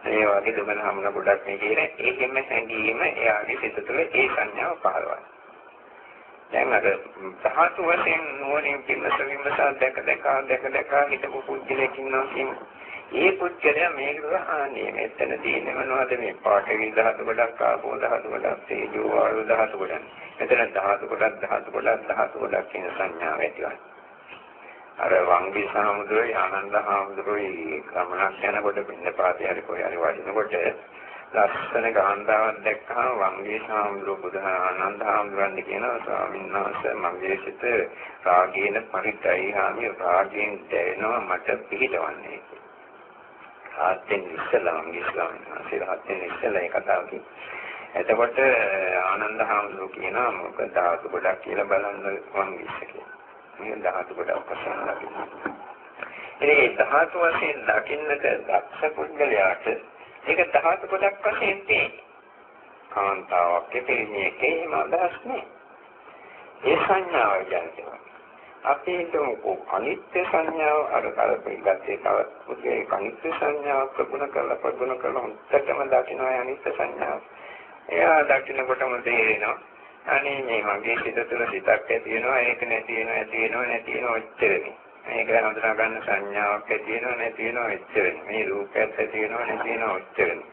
Speaker 1: ඒ වගේ දුමන හමුන ගොඩක් මේ කියන ඒකෙම හැංගීම එයාගේ සිත තුළ ඒ සංඥාව පහළවනවා. දැන් අර සහතු වශයෙන් නුවණින් පින්නස විමසා දැක දැක දැක දැක හිතපු පුද්ගලයෙක් ඉන්නවා කියන්නේ ඒ පුද්ගලයා මේකට හානිය මෙතන තියෙන්නේ මොනවද මේ පාඨවි ධාතු ගොඩක් ආපෝ ධාතු ගොඩක් තේජෝ වායු ධාතු ගොඩක් මෙතන ධාතු කොටක් ධාතු කොටක් ධාතු කොටක් කියන සංඥාව ඇතිවන්නේ. අර වංගී සාමුද්‍රෝයි ආනන්ද හාමුදුරුවෝයි ගමනක් යනකොට පින්නපාතේ හරි කොහේ හරි වඩිනකොට ලස්සන ගාන්ධාවක් දැක්කම වංගී සාමුද්‍රෝ බුදුහ ආනන්ද හාමුදුරන් කියනවා ස්වාමීන් වහන්සේ මගේ සිත රාගයෙන් පරිතයි හාමි රාගයෙන් දැවෙනවා මට පිහිටවන්නේ. ආත්මෙන් ඉස්සලා වංගී ස්වාමීන් වහන්සේ රහතෙන් ඉස්සලා ඒ කතාව කිව්වා. එතකොට ආනන්ද හාමුදුරුවෝ කියනවා මොකද ධාතු ගොඩක් කියලා බලන්න මං ඉස්ස කියලා. මේ ධාතු ගොඩක් වශයෙන් දකින්න. ඒ ධාතු වශයෙන් දකින්නට දක්ෂ පුද්ගලයාට ඒක ධාතු ගොඩක් වශයෙන් තියෙන්නේ. කාන්තාවක් කෙපෙන්නේ එහෙම අදහස් නෑ. ඒ සංඥාව කියන්නේ අපි හිතමු අනිත්‍ය සංඥාව අර කලපෙන්නත් ඒකවත් පුතේ අනිත්‍ය සංඥාව ප්‍රගුණ කරලා ප්‍රගුණ කරලා හොඳටම දකින්න අනිත්‍ය සංඥාව. එයා දකින්නකොටම තේරෙනවා අනේ මේ මගේ සිත තුළ සිතක් ඇති වෙනවා ඒක නැති වෙනවා ඇති වෙනවා නැති වෙනවා ඔච්චරනේ. මේක හඳුනා ගන්න සංඥාවක් ඇති වෙනවා නැති වෙනවා ඔච්චරනේ. මේ රූපයක් ඇති වෙනවා නැති වෙනවා ඔච්චරනේ.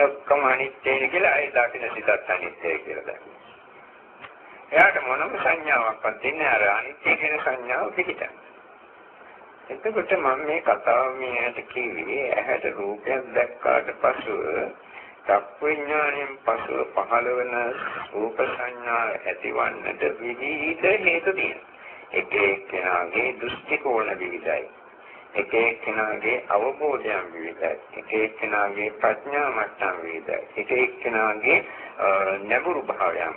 Speaker 1: ඔක්කොම අනිත්‍යයි කියලා ඒ දකින්න සිතත් අනිත්‍යයි කියලා දකින්න එයාට මොනම සංඥාවක්වත් දෙන්නේ අර අනිත්‍ය කියන සංඥාව පිටිට එතකොට මම මේ කතාව මෙයාට කිව්වේ ඇහැට රූපයක් දැක්කාට පසුව චක්විඥාණයෙන් පසුව පහළ වෙන රූප සංඥා ඇතිවන්නට විවිධ හේතු තියෙනවා. එක එක්කෙනාගේ දෘෂ්ටි කෝණ විවිධයි. එක එක්කෙනාගේ අවබෝධයන් විවිධයි. එක එක්කෙනාගේ ප්‍රඥා මට්ටම් විවිධයි. එක එක්කෙනාගේ නැඹුරු භාවයන්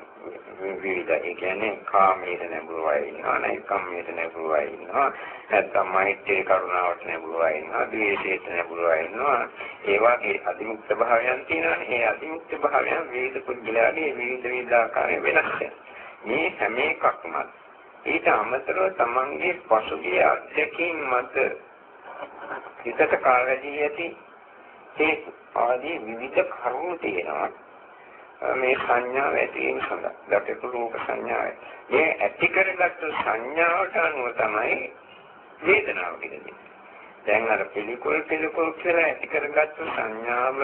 Speaker 1: විවිධයි. ඒ කියන්නේ කාමයේ නැඹුරු අය ඉන්නවා, නෛකම්මයේ නැඹුරු අය ඉන්නවා, නැත්නම් මෛත්‍රී කරුණාවට නැඹුරු අය ඉන්නවා, ද්වේෂයට නැඹුරු අය ඉන්නවා. ඒ වගේ අතිමුක්ත භාවයන් තියෙනවානේ. ඒ අතිමුක්ත භාවයන් විවිධ පුද්ගලයාගේ විවිධ විවිධ ආකාරයෙන් වෙනස් මේ හැම එකක්ම ඊට අමතරව තමන්ගේ පසුගිය අත්දැකීම් මත හිතට කාර්යදී ඇති ඒ ආදී විවිධ කරුණු තියෙනවා. මේ සංඥාව ඇති වීම සඳහා දකින රූප සංඥාවයි. මේ ඇති කරගත්තු සංඥාවට අනුව තමයි වේදනාව කියන්නේ. දැන් අර පිළිකුල් පිළිකුල් කියලා ඇති කරගත්තු සංඥාව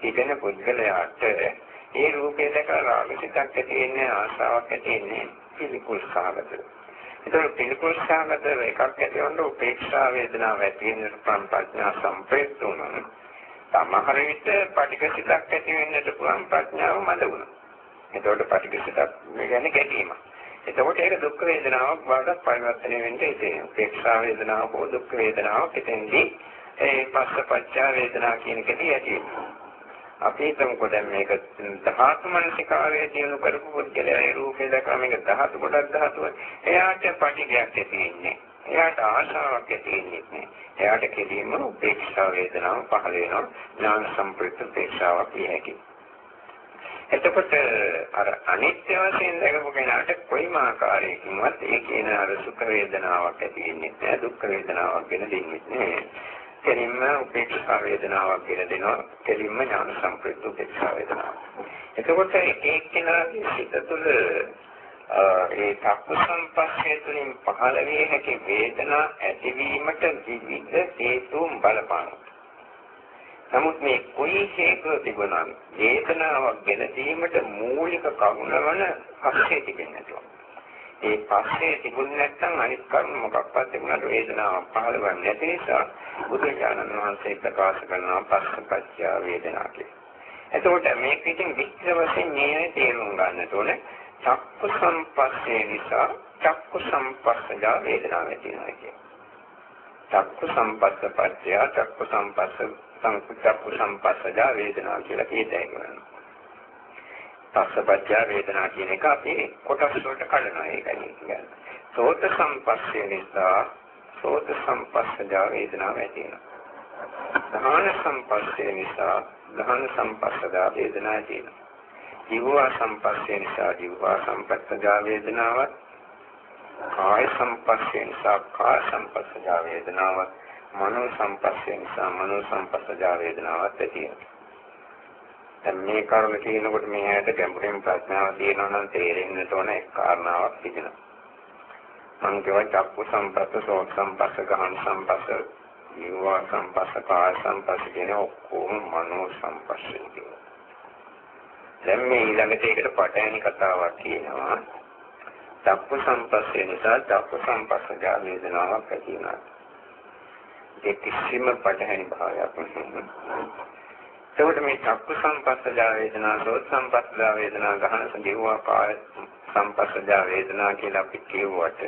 Speaker 1: තිබෙන පුද්ගලයාට ඒ රූපේ දැක රාගසිතක් ඇති වෙන්නේ ආශාවක් ඇති වෙන්නේ පිළිකුල් සහගතව. ඒතර පිළිකුල් සහගත එකක් ඇති වුණොත් උපේක්ෂා වේදනාව ඇති වෙන ප්‍රඥා සම්ප්‍රේතුණා සමහර විට පටිඝසිතක් ඇති වෙන්නට පුළුවන් ප්‍රඥාව මඳ වුණා. එතකොට පටිඝසිතක් කියන්නේ ගැටීම. එතකොට ඒක දුක් වේදනාවක් බවට පරිවර්තනය වෙන්න ඉතින් උපේක්ෂා වේදනාව හෝ දුක් වේදනාවක් එතෙන්දී ඒ පස්සපච්චා වේදනා කියන එකදී ඇති අපි හිතමුකෝ දැන් මේක ධාතු මනසිකාරයේ දිනු කරපු පුද්ගලයා ඒ රූපේ දැකලා මේක ධාතු කොටක් ධාතුව. එයාට පටිඝයක් ඇති වෙන්නේ. එයාට ආශාවක් ඇති වෙන්නේ නැහැ. එයාට කෙලින්ම උපේක්ෂා වේදනාව පහළ වෙනවා. ඥාන සම්ප්‍රයුක්ත උපේක්ෂාවක් විය හැකියි. එතකොට අර අනිත්‍ය වශයෙන් දැකපු කෙනාට කොයිම ආකාරයකින්වත් ඒ කියන අර සුඛ වේදනාවක් ඇති වෙන්නේ නැහැ. දුක් වේදනාවක් වෙන දෙන්නේ නැහැ. කෙලින්ම උපේක්ෂා වේදනාවක් ගෙන දෙනවා. කෙලින්ම ඥාන සම්ප්‍රයුක්ත උපේක්ෂා වේදනාවක්. එතකොට ඒ කෙනාගේ සිත තුළ ඒ චක්ක සංපස්සේ තුළින් පහළ විය හැකි වේදනා ඇතිවීමට විවිධ හේතුන් බලපානවා. නමුත් මේ කොයි හේතුව තිබුණත් වේදනාවක් ගෙන දීමට මූලික කරුණ වන පස්සේ තිබෙනවා. ඒ පස්සේ තිබුණ නැත්නම් අනිත් කරුණ මොකක්වත් තිබුණාට වේදනාවක් පහළ වෙන්නේ නැති නිසා බුදුරජාණන් වහන්සේ ප්‍රකාශ කරනවා පස්සපච්චය වේදනා කියලා. එතකොට මේක ඉතින් විස්තර වශයෙන් මේ තේරුම් ගන්නට ඕනේ. චක්කු සම්පස්සේ නිසා චක්කු සම්පස්සජා වේදනාව ඇති වෙනවා කියන්නේ. චක්කු සම්පස්ස පත්‍ය චක්කු සම්පස්ස සංකුච්චක්කු සම්පස්සජා වේදනාව කියලා කියතේ කරනවා. පස්සපත්‍ය වේදනා කියන එක අපි කොටස් වලට කඩනවා ඒකයි කියන්නේ. සෝත සම්පස්සේ නිසා සෝත සම්පස්සජා වේදනාව ඇති වෙනවා. ධාන සම්පස්සේ නිසා ධාන සම්පස්සජා වේදනාව ඇති වෙනවා. ජීවවා සම්පස්සේ නිසා ජීවවා සම්පස්සජා වේදනාවත් කාය සම්පස්සේ නිසා කාය සම්පස්සජා වේදනාවත් මනෝ සම්පස්සේ නිසා මනෝ සම්පස්සජා වේදනාවත් ඇති වෙනවා. දැන් මේ කරුණ කියනකොට මේ ඇයට ගැඹුරින් ප්‍රඥාව තියෙනවා නම් තේරෙන්නට ඕන එක් කාරණාවක් තිබෙනවා. මං කියව චක්කු සම්පස්ස සෝත් සම්පස්ස ගහන සම්පස්ස ජීවවා සම්පස්ස කාය සම්පස්ස කියන ඔක්කොම මනෝ සම්පස්සේ කියනවා. දැන් මේ ඊළඟට ඒකට පටහැනි කතාවක් කියනවා. චක්ක සම්පස්සේ නිසා චක්ක සම්පස්සජා වේදනාවක් ඇති වෙනවා. ඒ කිසිම පටහැනි භාවයක් නැහැ. එතකොට මේ චක්ක සම්පස්සජා වේදනා, සෝත් සම්පස්සජා වේදනා, ගහන සංජීවා කාය සම්පස්සජා වේදනා කියලා අපි කියුවට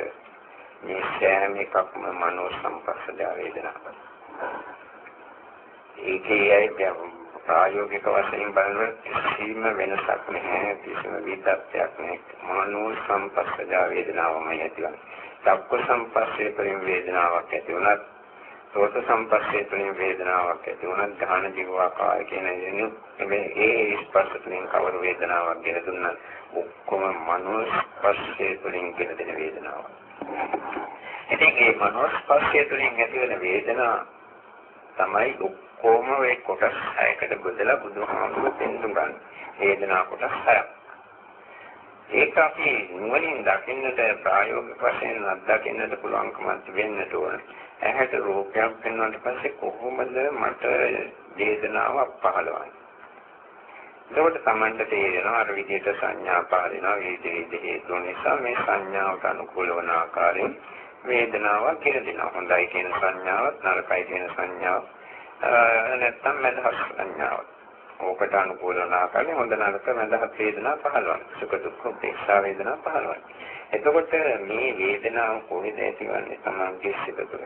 Speaker 1: මේ සෑම එකක්ම මනෝ සම්පස්සජා වේදනාවක්. ඒකේ අය ප්‍රායෝගික වශයෙන් බලනකොට කිසිම වෙනසක් නැහැ කිසිම විදක්යක් නැහැ. මනෝ සම්පස්සජා වේදනාවමයි ඇතිවන්නේ චක්ක සම්පස්සේ පරිම වේදනාවක් ඇති වුණත් සෝත සම්පස්සේ පරිම වේදනාවක් ඇති වුණත් ධාන ජීවා කාය කියන මේ ඒ ස්පර්ශ තුලින් කවර වේදනාවක් ගෙන දුන්නත් ඔක්කොම මනෝ ස්පර්ශයේ තුලින් ගෙන දෙන වේදනාවක්. ඉතින් මේ මනෝ ස්පර්ශයේ තුලින් ඇති වෙන වේදනාව තමයි කොහොම මේ කොටස් හයකට බෙදලා බුදුහාමුදුරුවෝ දෙන්න ගන්න. වේදනා කොටස් හයක්. ඒක අපි නුවණින් දකින්නට ප්‍රායෝගික වශයෙන් අත්දකින්නට පුළුවන්කමක් වෙන්නට ඕන. ඇහැට රූපයක් පෙන්වන්නට පස්සේ කොහොමද මට වේදනාවක් පහළවන්නේ? එතකොට Tamanට තේරෙනවා අර විදිහට සංඥා පාදිනවා විවිධ විදිහ හේතු නිසා මේ සංඥාවට අනුකූල වන ආකාරයෙන් වේදනාවක් කියලා දෙනවා. හොඳයි කියන සංඥාවක් නරකයි කියන සංඥාවක් නැත්නම් මදහස් සංඥාව. ඕකට අනුකූල වන ආකාරයෙන් හොඳ නරක මදහස් වේදනා පහළවන. සුඛ දුක්ඛ උපේක්ෂා වේදනා පහළවන. එතකොට මේ වේදනාව කොහෙද ඇතිවන්නේ තමන්ගේ සිත තුළ?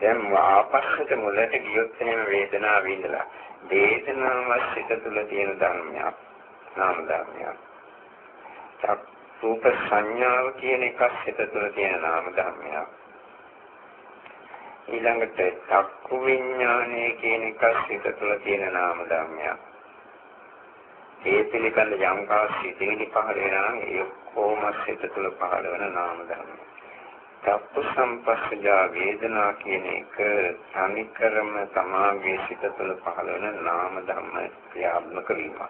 Speaker 1: දැන් ආපස්සට මුලට ගියොත් එහෙම වේදනාව විඳලා වේදනාව සිත තුළ තියෙන ධර්මයක් නාම ධර්මයක්. රූප සංඥාව කියන එක සිත තුළ තියෙන නාම ධර්මයක්. ඊළඟට චක්කු විඥානය කියන එක සිත තුළ තියෙන නාම ධර්මයක්. ඒ පිළිබඳ යම් කාසිතේදී පහළ වෙනා නම් ඒ කොහොම සිත තුළ පහළ වෙන නාම ධර්මයක්. චක්කු සම්පස්සජා වේදනා කියන එක තනිකරම තමාගේ සිත තුළ පහළ වෙන නාම ධර්ම ක්‍රියාත්මක වීමක්.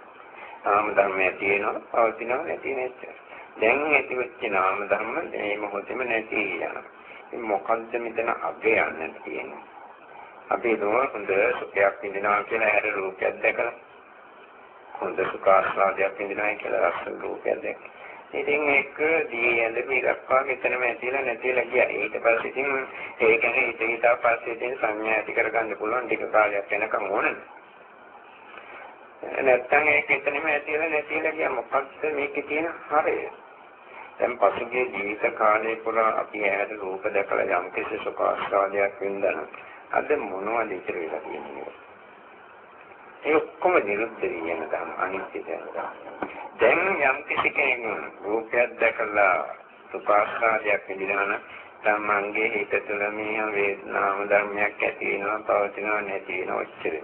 Speaker 1: නාම ධර්මය තියෙනවා පවතිනවා නැති නැච්ච. දැන් ඇති වෙච්ච නාම ධර්ම මේ මොහොතේම නැති යනවා. මොකද්ද මෙතන අගය යන්න තියෙන්නේ? අපි දුව හොඳ සුඛයක් විඳිනවා කියලා ඇර රූපයක් දැකලා හොඳ සුඛාස්වාදයක් විඳිනවා කියලා රස රූපයක් දැක්කා. ඉතින් ඒක දී ඇඳ පිටක්වා මෙතනම ඇතිලා නැතිලා ගියා. ඊට පස්සේ ඉතින් ඒ කියන්නේ ඊට ඊට පස්සේ තියෙන සංඥා ඇති කරගන්න පුළුවන් ටික කාලයක් යනකම් ඕනනේ. නැත්තම් ඒක එතනම ඇතිලා නැතිලා ගියා. මොකක්ද මේකේ තියෙන හරය? දැන් පසුගිය ජීවිත කාලය පුරා අපි ඇහැට රූප දැකලා යම් කිසි සුඛාස්වාදයක් වින්දන. අද මොනවද ඉතිරි වෙලා තියෙන්නේ? ඒ ඔක්කොම නිරුද්ධ වී යන ධර්ම අනිත්‍ය දැනගන්න. දැන් යම් කිසි කෙනෙක් රූපයක් දැකලා සුඛාස්වාදයක් විඳිනවා නම් තමන්ගේ හිත තුළ මේ වේදනාම ධර්මයක් ඇති වෙනවා පවතිනවා නැති වෙනවා ඔච්චරයි.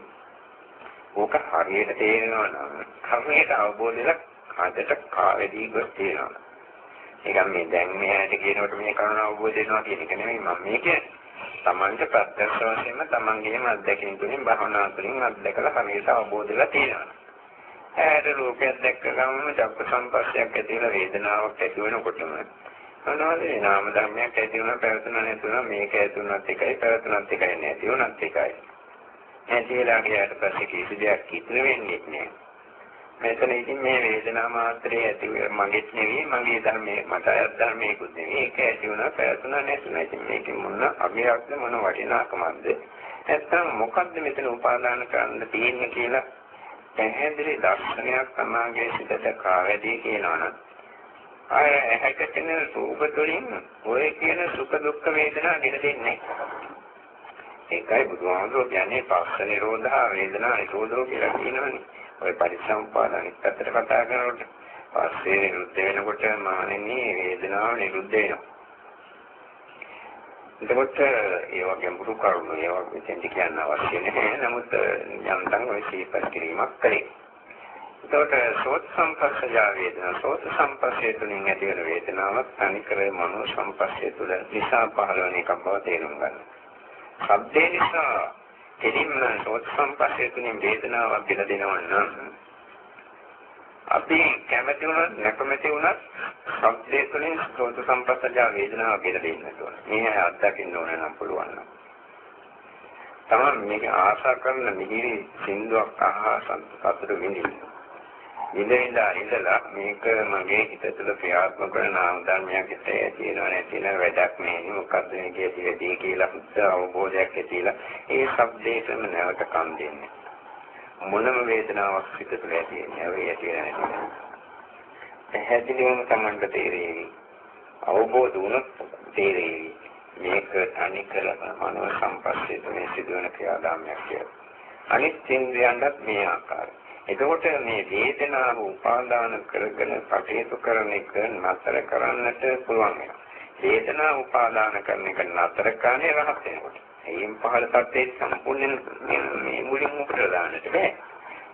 Speaker 1: ඕක හරියට තේරෙනවා නම් හරියට අවබෝධ වෙලා අදට කාලෙදී ගොස් තියෙනවා. ඒක මේ දැන් මෙයාට කියනකොට මේ කරුණ අවබෝධ වෙනවා කියන එක නෙමෙයි මම මේ කියන්නේ. තමන්ගේ ප්‍රත්‍යක්ෂ වශයෙන්ම තමන්ගේම අත්දැකීම් තුළින් භවනා තුළින් අත්දැකලා හරියට අවබෝධ වෙලා තියෙනවා. ඇයට රූපයක් දැක්ක ගමන් චක්ක සංපස්සයක් ඇති වෙන වේදනාවක් ඇති වෙනකොටම මොනවද මේ නාම ධර්මයක් ඇති වෙන පැවතුන නැතුන මේක ඇති වුණත් එකයි පැවතුනත් එකයි නැති වුණත් එකයි. නැති වෙලා ගියාට පස්සේ කිසි දෙයක් ඉතුරු වෙන්නේ නැහැ. මෙතන ඉතින් මේ වේදනා මාත්‍රේ ඇති මගෙත් නෙවෙයි මගේ ධර්මයේ මට අයත් ධර්මයකුත් නෙවෙයි. ඒක ඇති වුණා පැතුණා නැතුණා. ඉතින් මේකෙන් මොන අගයක්ද මොන වටිනාකමක්ද? නැත්තම් මොකද්ද මෙතන උපාදාන කරන්න තියෙන්නේ කියලා පැහැදිලි දර්ශනයක් සමාගයේ සිටට කාවැදී කියනවනම් අය ඇහැට තියෙන රූප තුළින් ඔය කියන සුඛ දුක්ඛ වේදනා ගෙන දෙන්නේ. ඒකයි බුදුහාමුදුරුවෝ කියන්නේ පස්ස නිරෝධා වේදනා නිරෝධෝ කියලා කියනවනේ. ඔය පරිසම්පාද අනිත් පැත්තට කතා කරනකොට පස්සේ නිරුද්ධ වෙනකොට මානෙනි වේදනාව නිරුද්ධ වෙනවා. එතකොට ඒ වගේම බුදු කරුණු ඒ වගේ දෙයක් කියන්න අවශ්‍ය නැහැ. නමුත් යන්තම් ඔය සීපත් කිරීමක් කරේ. එතකොට සෝත් සම්පස්සජා වේදනා සෝත් සම්පස්සේ තුලින් ඇති වෙන වේදනාවක් තනිකර මනෝ සම්පස්සේ තුල නිසා පහළ වෙන එකක් බව තේරුම් ගන්න. ශබ්දේ නිසා එනින්ම සෝත සම්පස්සේ තුنين වේදනාවක් කියලා දෙනවා නම් අපි කැමති වුණත් නැකමැති වුණත් ශබ්දයේ තුලින් සෝත සම්පස්සජා වේදනාවක් කියලා දෙන්න ඕන. මේ අත්දකින්න ඕන නම් පුළුවන් නම්. තමයි මේක ආශා කරන මිහිරි සින්දුවක් අහා සතුට විඳින්න. ඉඳලා ඉඳලා මේක මගේ හිත තුළ ක්‍රියාත්මක කරන නාම ධර්මයක් හිතේ තියෙනවා නැතින වැඩක් නෙවෙයි මොකද්ද මේකේ තියෙදී කියලා හුද්ද අවබෝධයක් ඇතිලා ඒ શબ્දේටම නැවත කම් දෙන්නේ. මොනම වේදනාවක් හිත තුළ ඇතිවෙන්නේ ඒ ඇති නැති පැහැදිලිවම තමන්ට තේරෙවි. අවබෝධ වුණොත් තේරෙවි. මේක තනි කරලා මනෝ සම්පස්සේ තුනේ සිදුවන ක්‍රියාදාමයක් කියලා. අනිත් ඉන්ද්‍රයන්වත් මේ ආකාරයි. එතකොට මේ වේදනාව උපාදාන කරගෙන කටයුතු කරන එක නතර කරන්නට පුළුවන් වෙනවා. වේදනාව උපාදාන කරන එක නතර කරන්නේ රහත් වෙනකොට. එයින් පහළ තත්ත්වයේ සම්පූර්ණ මේ මුලින්ම උපුටලා දාන්නට බෑ.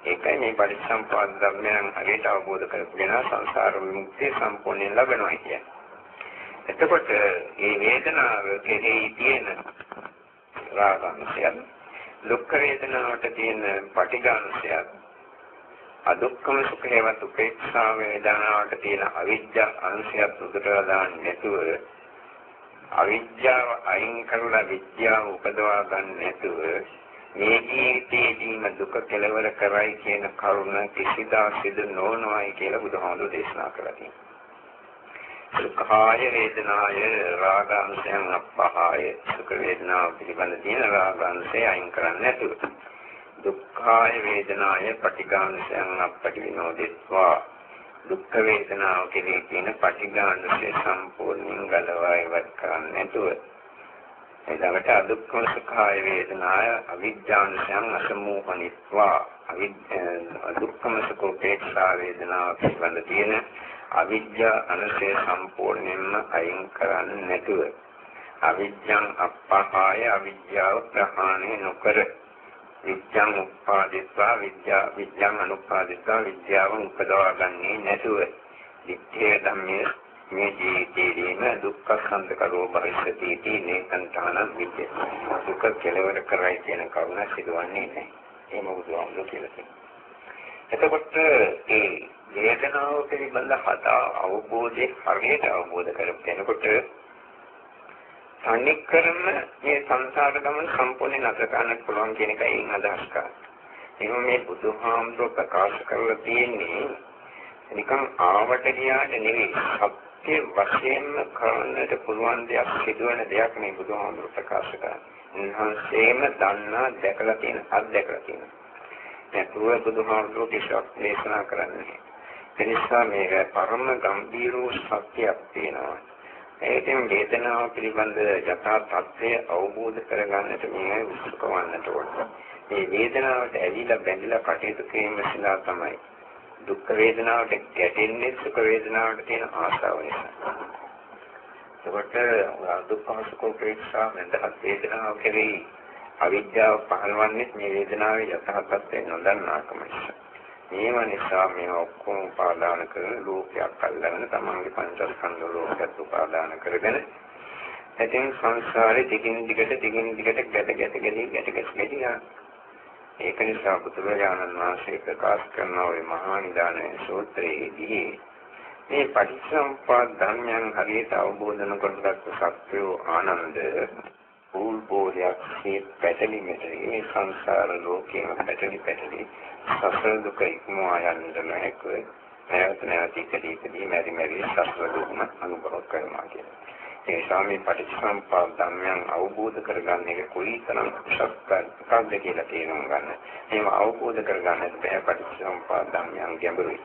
Speaker 1: ඒකයි මේ පරිසම්පාද ධර්මයන් හරියට අවබෝධ කරගෙන සංසාර විමුක්තිය සම්පූර්ණයෙන් ලබනවා කියන්නේ. එතකොට මේ වේදනාව කෙරෙහි තියෙන රාගංශය දුක් වේදනාවට තියෙන පටිඝාංශය අදුක්කම සුඛේවත් උපේක්ෂා වේදනාවට තියෙන අවිද්‍යා අංශයක් උදටලා දාන්නේ නැතුව අවිද්‍යාව අයින් කරලා විද්‍යාව උපදවා ගන්න නැතුව මේ ජීවිතයේදීම දුක කෙලවර කරයි කියන කරුණ කිසිදා සිදු නොවනවායි කියලා බුදුහාමුදුරේ දේශනා කරලා තියෙනවා. සුඛාය වේදනාය රාගාංශයන් අපහාය සුඛ වේදනාව පිළිබඳ තියෙන රාගාංශය අයින් කරන්නේ නැතුව දුක්ඛාය වේදනාය පටිඝානසයන් අපටි විනෝදෙත්වා දුක්ඛ වේදනාව කෙරෙහි තියෙන පටිඝානසය සම්පූර්ණයෙන් ගලවා ඉවත් කරන්නේ නැතුව. එතකොට අදුක්ඛම සුඛාය වේදනාය අවිජ්ජානසයන් අසමෝහනිත්වා. අදුක්ඛම සුඛෝපේක්ෂා වේදනාව පිළිබඳ තියෙන අවිජ්ජා අනසය සම්පූර්ණයෙන්ම අයින් කරන්නේ නැතුව. අවිජ්ජං අපහාය අවිජ්ජාව ප්‍රහාණය නොකර විද්‍යාව උපාදිත්වා විද්‍යා විද්‍යාව අනුපාදිත්වා විද්‍යාව උපදවා ගන්නේ නැතුව විද්‍යේ ධම්මේ මේ ජීවිතයේදීම දුක්ඛ සම්ද කරෝ භවිෂති තීනේ කන්තාන විද්‍ය දුක කෙලවර කරයි කියන කරුණ සිදුවන්නේ නැහැ. ඒක බුදුහාමුදුරුවෝ කියලා තියෙනවා. එතකොට ඒ වේදනාව පිළිබඳ හදා අවබෝධයේ හරියට අවබෝධ කරගන්නකොට තනිකරම මේ සංසාර ගමන සම්පූර්ණයෙන් නැතර කරන්න පුළුවන් කියන එකයි අදහස් කරන්නේ. එහෙනම් මේ බුදුහාමුදුරුවෝ ප්‍රකාශ කරලා තියෙන්නේ නිකන් ආවට ගියාට නෙවෙයි සත්‍ය වශයෙන්ම කරන්නට පුළුවන් දෙයක් සිදුවන දෙයක් මේ බුදුහාමුදුරුවෝ ප්‍රකාශ කරන්නේ. උන්වහන්සේම දන්නා දැකලා තියෙන අත්දැකලා තියෙන. නැතුව බුදුහාමුදුරුවෝ කිසිවක් දේශනා කරන්නේ. ඒ නිසා මේක පරම ගම්භීර වූ සත්‍යයක් තියෙනවා. ඒකෙන් වේදනාව පිළිබඳ යථා තත්ත්වය අවබෝධ කරගන්නට මේ උත්සුක වන්නට ඕන. මේ වේදනාවට ඇලිලා බැඳිලා කටයුතු කිරීම නිසා තමයි දුක් වේදනාවට ගැටෙන්නේ සුඛ වේදනාවට තියෙන ආශාව නිසා. ඒකට දුක්ඛ සුඛ උපේක්ෂා මෙන්දහත් වේදනාව කෙරෙහි අවිද්‍යාව පහළවන්නේ මේ වේදනාවේ යථාර්ථය නොදන්නාකම නිසා. මේව නිසා මේ ඔක්කොම උපාදාන කරන ලෝකයක් අල්ලගෙන තමන්ගේ පංචස්කන්ධ ලෝකයක් උපාදාන කරගෙන ඉතින් සංසාරේ දිගින් දිගට දිගින් දිගට ගැට ගැට ගැලී ගැට ගැට ගැලී ඒක නිසා බුදුරජාණන් වහන්සේ ප්‍රකාශ කරන ওই මහා නිදාන සූත්‍රයේදී මේ පටිච්චසමුප්පාද ධර්මයන් හරියට අවබෝධ කරගත්තු සත්‍යෝ ආනන්ද පූල් බෝධයක් මේ පැටලි මෙතන මේ සංසාර ලෝකයේ පැටලි පැටලි සසර දුක ඉක්මවා යන්නට නැහැ නැවත නැවත ඉකදී මෙරි මෙරි සසර දුකම අනුභව කරනවා කියන්නේ. ඒ ස්වාමී පටිච්චසමුප්පාද ධර්මයන් අවබෝධ කරගන්න එක කොයිතරම් ශක්තියක්ද කියලා තේරුම් ගන්න. මේව අවබෝධ කරගන්නත් බෑ පටිච්චසමුප්පාද ධර්මයන් ගැඹුරුයි.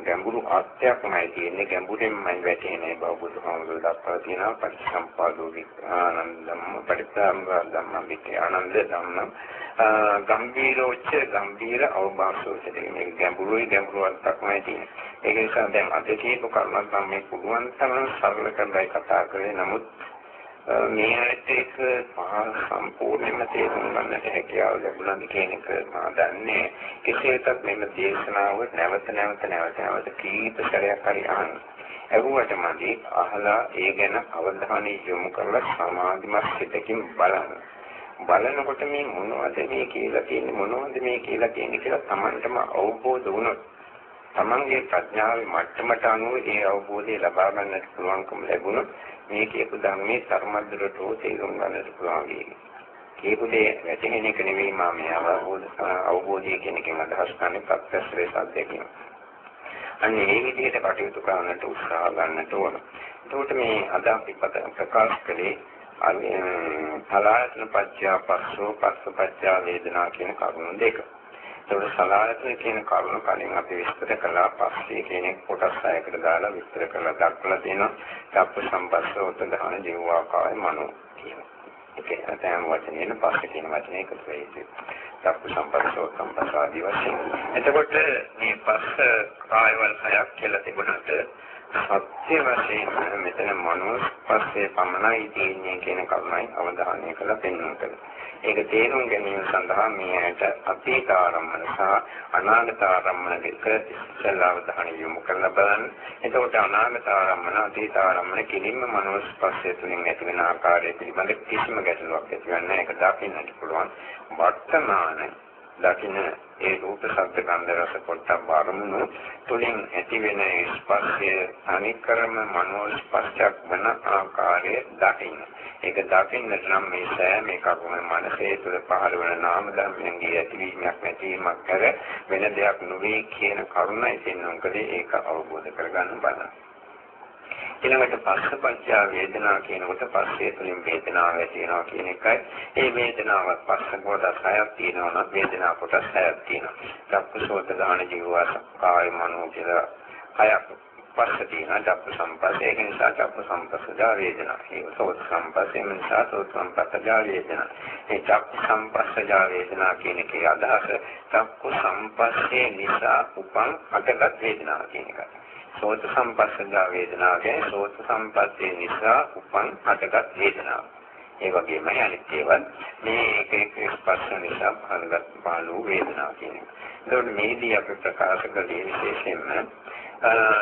Speaker 1: ගැඹුරු අර්ථයක්මයි තියෙන්නේ. ගැඹුරින්මයි වැටෙන්නේ බව බුදුහාමුදුරුවෝ දක්වලා තියෙනවා. පටිච්චසමුප්පාදෝ ආනන්දම් පටිච්චසමුප්පාද ධම්මං විකේ ආනන්ද ධම්මං ගම්බීරෝච්ච ගම්බීර අවබෝධෝච්ච මේ ගැඹුරුයි ගැඹුරු අර්ථයක්මයි තියෙන්නේ. ඒක නිසා දැන් අද කියපු කරුණක් නම් මේ පුළුවන් තරම් සරල කරලා කතා කරේ. නමුත් මේකට ඒක සම්පූර්ණයෙන්ම තේරුම් ගන්නට හැකියාව ලැබුණාද කියන එක මා දන්නේ කෙසේතත් මෙන්න දේශනාව නැවත නැවත නැවත නැවත කීප සැරයක් හරි අහන්න. ඇහුවට මදි අහලා ඒ ගැන අවධානය යොමු කරලා සමාධිමත් සිතකින් බලන්න. බලනකොට මේ මොනවද මේ කියලා තියෙන්නේ මොනවද මේ කියලා තියෙන්නේ කියලා Tamanටම අවබෝධ වුණොත් තමන්ගේ ප්‍රඥාවේ මට්ටමට අනුව ඒ අවබෝධය ලබා ගන්නට පුළුවන්කම ලැබුණොත් මේ කියපු ධර්මයේ ධර්මද්දරට තේරුම් ගන්නට පුළුවන් වෙයි. කියපු දේ වැටහෙන එක නෙවෙයි මම මේ අවබෝධ අවබෝධය කියන එකෙන් අදහස් කරන්නේ ප්‍රත්‍යක්ෂයේ සත්‍යකින්. අන්න ඒ විදිහට කටයුතු කරන්නට උත්සාහ ගන්නට ඕන. එතකොට මේ අද අපි ප්‍රකාශ කළේ සලායතන පත්‍යා පස්සෝ පස්ස පත්‍යා වේදනා කියන කරුණු දෙක. ඒකට සලායතන කියන කරුණ කලින් අපි විස්තර කළා පස්සේ කියන කොටස් හයකට දාලා විස්තර කරලා දක්වලා තියෙනවා. චක්ක සම්පස්සෝත දහන ජීවාකාය මනෝ කියනවා. ඒකේ අතෑම වචනේන පස්සේ කියන වචනේ එකතු වෙයි. චක්ක සම්පස්සෝත සම්පස්සාදී වශයෙන්. එතකොට මේ පස්ස කායවල හයක් කියලා තිබුණාට සත්‍ය වශයෙන් මෙතන මනෝස්පස්සේ පමණයි තියෙන්නේ කියන කරුණයි අවධානය කළ පෙන්වන්න කළා. ඒක තේරුම් ගැනීම සඳහා මේ ඇයට අතීත ආරම්මන සහ අනාගත ආරම්මන දෙක ඉස්සෙල්ලා අවධානය යොමු කරලා බලන්න. එතකොට අනාගත ආරම්මන අතීත ආරම්මන කිලින්ම මනෝස්පස්ය තුළින් ඇතිවන ආකාරය පිළිබඳ කිසිම ගැටලුවක් ඇති වෙන්නේ නැහැ. ඒක දකින්නට පුළුවන්. වර්තමාන දකින්න ඒ රූප ශබ්ද ගන්ධ රස පොට්ටබ්බ අරමුණු තුලින් ඇතිවෙන ස්පර්ශය අනිකරම මනෝ ස්පර්ශයක් වන ආකාරය දකින්න. ඒක දකින්නට නම් මේ සෑම එකකම මනසේ තුළ පහළ වන නාම ධර්මයන්ගේ ඇතිවීමක් නැතිවීමක් කර වෙන දෙයක් නොවේ කියන කරුණයි තේරුම් කළේ ඒක අවබෝධ කරගන්න බලන්න. ඊළඟට පස්සපච්චා වේදනා කියනකොට පස්සේ තුලින් වේදනාව ඇති වෙනවා කියන එකයි. ඒ වේදනාවත් පස්ස කොටස් හයක් තියෙනවා නම් වේදනා කොටස් හයක් තියෙනවා. චක්කසෝත දාන ජීවවාස කාය මනෝ කියලා හයක් පස්ස තියෙනවා චක්ක සම්පස්සේ ඒක නිසා චක්ක සම්පස්සදා වේදනා. ඒක සෝත සම්පස්සේ නිසා සෝත සම්පස්සදා වේදනා. ඒ චක්ක සම්පස්සදා වේදනා කියන එකේ අදහස චක්ක සම්පස්සේ නිසා උපන් අටගත් වේදනා කියන එකයි. සෝත සම්පස්සදා වේදනාව කියන්නේ සෝත සම්පස්සේ නිසා උපන් හටගත් වේදනාව. ඒ වගේමයි අනිත් ඒවා මේ එක එක ස්පර්ශ නිසා පහළගත් පහළ වූ වේදනාව කියන එක. ඒකෝට මේදී අපි ප්‍රකාශ කළේ විශේෂයෙන්ම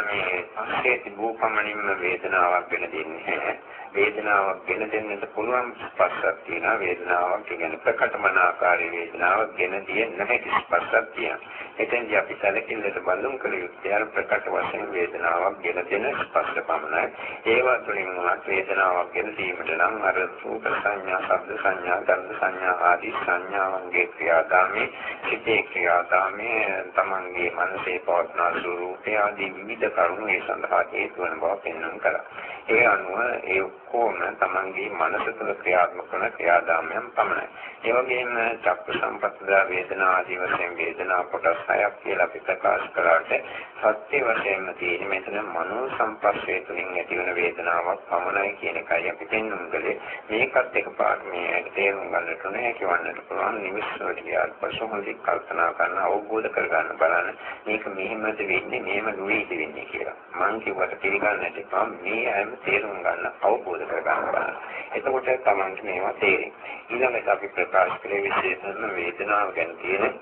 Speaker 1: මේ පස්සේ තිබූ පමණින්ම වේදනාවක් ගෙන දෙන්නේ වේදනාවක් ගෙන දෙන්නට පුළුවන් ස්පර්ශයක් තියෙනවා. වේදනාවක් කියන ප්‍රකටමන ආකාරයේ වේදනාවක් ගෙන දිය නැහැ ස්පර්ශයක් තියෙනවා. එතෙන්දී අපි සැලකිල්ලට බඳුන් කළ යුත්තේ අර ප්‍රකට වශයෙන් වේදනාවක් ගෙන දෙන ස්පර්ශ පමණයි. ඒවා තුළින් උනත් වේදනාවක් ගෙන දීමට නම් අර රූප සංඥා ශබ්ද සංඥා ගන්ධ සංඥා ආදී සංඥාවන්ගේ ක්‍රියාදාමයේ සිතේ ක්‍රියාදාමයේ තමන්ගේ මනසේ පවත්නා ස්වરૂපය ආදී විවිධ කරුණු ඒ සඳහා හේතු වන බව පෙන්වන්න කරා. ඒ අනුව ඒ ඔක්කොම තමන්ගේ මනස තුළ ක්‍රියාත්මක වන ක්‍රියාදාමයන් පමණයි. ඒ වගේම චක්ක සම්පස්සදා වේදනා ආදී වශයෙන් වේදනා කොටස් හයක් කියලා අපි ප්‍රකාශ කළාට සත්‍ය වශයෙන්ම තියෙන මෙතන මනෝ සම්පස්සේ තුලින් ඇතිවන වේදනාවක් පමණයි කියන එකයි අපි පෙන්වන්නේ. මේකත් එකපාරට මේ තේරුම් ගන්නට ඕනේ කියවන්නට පුළුවන් නිවිස්සවට ගියාට පස්සේ හොඳින් කල්පනා කරන අවබෝධ කරගන්න බලන්න මේක මෙහෙමද වෙන්නේ මෙහෙම නෙවෙයිද වෙන්නේ කියලා. මං කිව්වට පිළිගන්නට එපා මේ හැම තේරුම් ගන්න අවබෝධ කර ගන්න බලන්න. එතකොට තමයි මේවා තේරෙන්නේ. ඊළඟට අපි ප්‍රකාශ කළේ විශේෂයෙන්ම වේදනාව ගැන තියෙන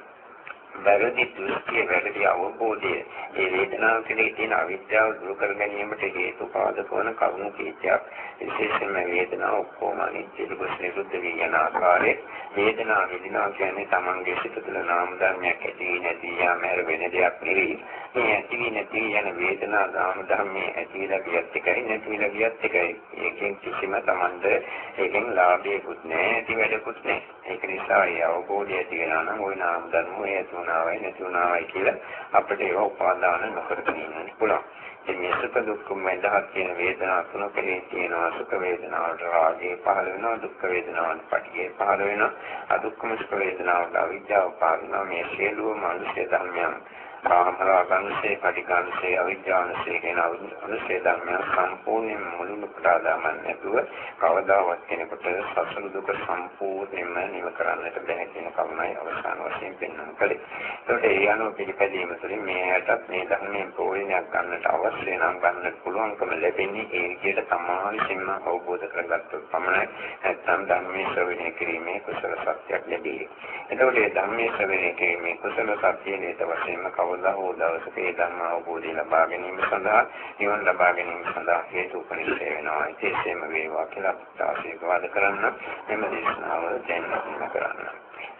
Speaker 1: වැරදි දෘෂ්ටිය වැරදි අවබෝධය. ඒ වේදනාව කෙරෙහි තියෙන අවිද්‍යාව දුරු කර ගැනීමට හේතු පාදක වන කරුණු කීපයක්. විශේෂයෙන්ම වේදනාව ඔක්කොම අනිත්‍ය දුක නිරුද්ධ වී යන ආකාරයේ වේදනාව විඳිනවා කියන්නේ Tamange සිත තුළ නාම ධර්මයක් ඇති නැති යාම හැර වෙන දෙයක් නෙවෙයි. මේ ඇති වී නැති යන වේදනා නාම ධර්මයේ ඇතිලා ගියත් එකයි නැතිලා ගියත් එකයි. ඒකෙන් කිසිම Tamante ඒකෙන් ලාභයක්වත් නැහැ ඇති වැඩකුත් නැහැ. ඒක නිසා ඒ අවබෝධය ඇති වෙනා නම් ওই නාම ධර්ම ඔය වුණාවයි නැති වුණාවයි කියලා අපිට ඒව උපාදාන නොකරගෙන ඉන්න පුළුවන්. ඉතින් මේ සුඛ දුක්ඛ මඳහත් කියන වේදනා තුනකේ තියෙනවා. සුඛ වේදනාවට රාගය පහළ වෙනවා දුක්ඛ වේදනාවට පටිඝය පහළ වෙනවා. අදුක්ඛම සුඛ වේදනාවට අවිද්‍යාව පහළ වෙනවා. මේ සියලුම මනුෂ්‍ය ධර්මයන් කාමරාගංශේ පටිඝංශේ අවිද්‍යාවංශේ කියන අනුශේ ධර්මයන් සම්පූර්ණයෙන් මුලින්ම ප්‍රාදාමන් නැතුව කවදාවත් කෙනෙකුට සසල දුක සම්පූර්ණයෙන්ම නිව කරන්නට බැහැ කියන කරුණයි අවසාන වශයෙන් පෙන්වන්න කලේ. ඒකට ඒ අනුව පිළිපැදීම තුළින් මේකටත් මේ ධර්මයෙන් ප්‍රයෝජනයක් ගන්නට අවශ්‍ය නම් ගන්නට පුළුවන්කම ලැබෙන්නේ ඒ විදිහට සමාවිසින්ම අවබෝධ කරගත්තොත් පමණයි. නැත්නම් ධර්මයේ ශ්‍රවණය කිරීමේ කුසල සත්‍යයක් ලැබෙයි. එතකොට මේ ධර්මයේ ශ්‍රවණය කිරීමේ කුසල සත්‍යයේ නේත වශයෙන්ම කවදා හෝ දවසක ඒ ධර්ම අවබෝධය ලබා ගැනීම සඳහා නිවන ලබා ගැනීම සඳහා හේතු උපනිෂය වෙනවා. ඒකෙම වේවා කියලා ආශිර්වාද කරන්න මෙම දේශනාව දැන් කරන්න.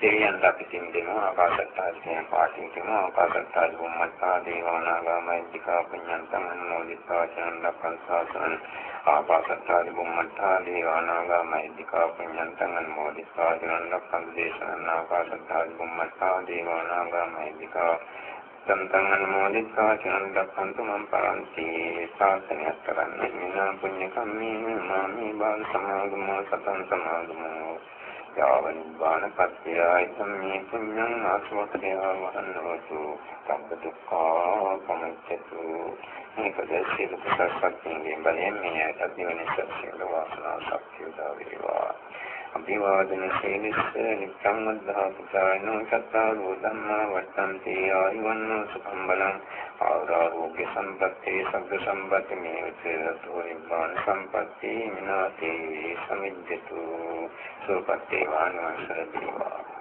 Speaker 1: දෙවියන්ට අපි සින් දෙනවා ආකාශත්තාදී පාටින් දෙනවා ආකාශත්තාදී බුම්මත්තා දේවානාගාමයිතිකා පුඤ්ඤන්තං අනුමෝදිතා චන්දප්පං සාසන ආකාශත්තාදී බුම්මත්තා දේවානාගාමයිතිකා පුඤ්ඤන්තං අනුමෝදිතා චන්දප්පං දේශනං ආකාශත්තාදී බුම්මත්තා දේවානාගාමයිතිකා සම්තං අනුමෝදිතා චනන්දක්ඛන්තු මම් පරන්ති සාසනයක් කරන්නේ මිනා පුඤ්ඤ කම්මේන මාමි බාල සමාගමෝ සතං සමාගමෝ. යාවනි බාන පත්‍යයි සම්මේ පුඤ්ඤං ආසවතේ වහන්නවතු සම්ප දුක්ඛා සමුච්චතු මේකද සියලු කුසල්පත්යෙන් බලයෙන් මේ ඇත දිවෙන සත්‍යල වාසනාව ශක්තිය දා වේවා. අභිවාදන සේනිස්ස නිච්ඡං වද්ධා පුතායනෝ සත්තාරෝ ධම්මා වත්තන්ති ආයුවන්නෝ සුඛං බලං ආරෝග්‍ය සම්පත්තේ සග්ග සම්පatti මේ විචේතෝ නිබ්බාන සම්පatti මිනාතේ සමිජ්ජතු සුපත්තේ වානවසර දීවා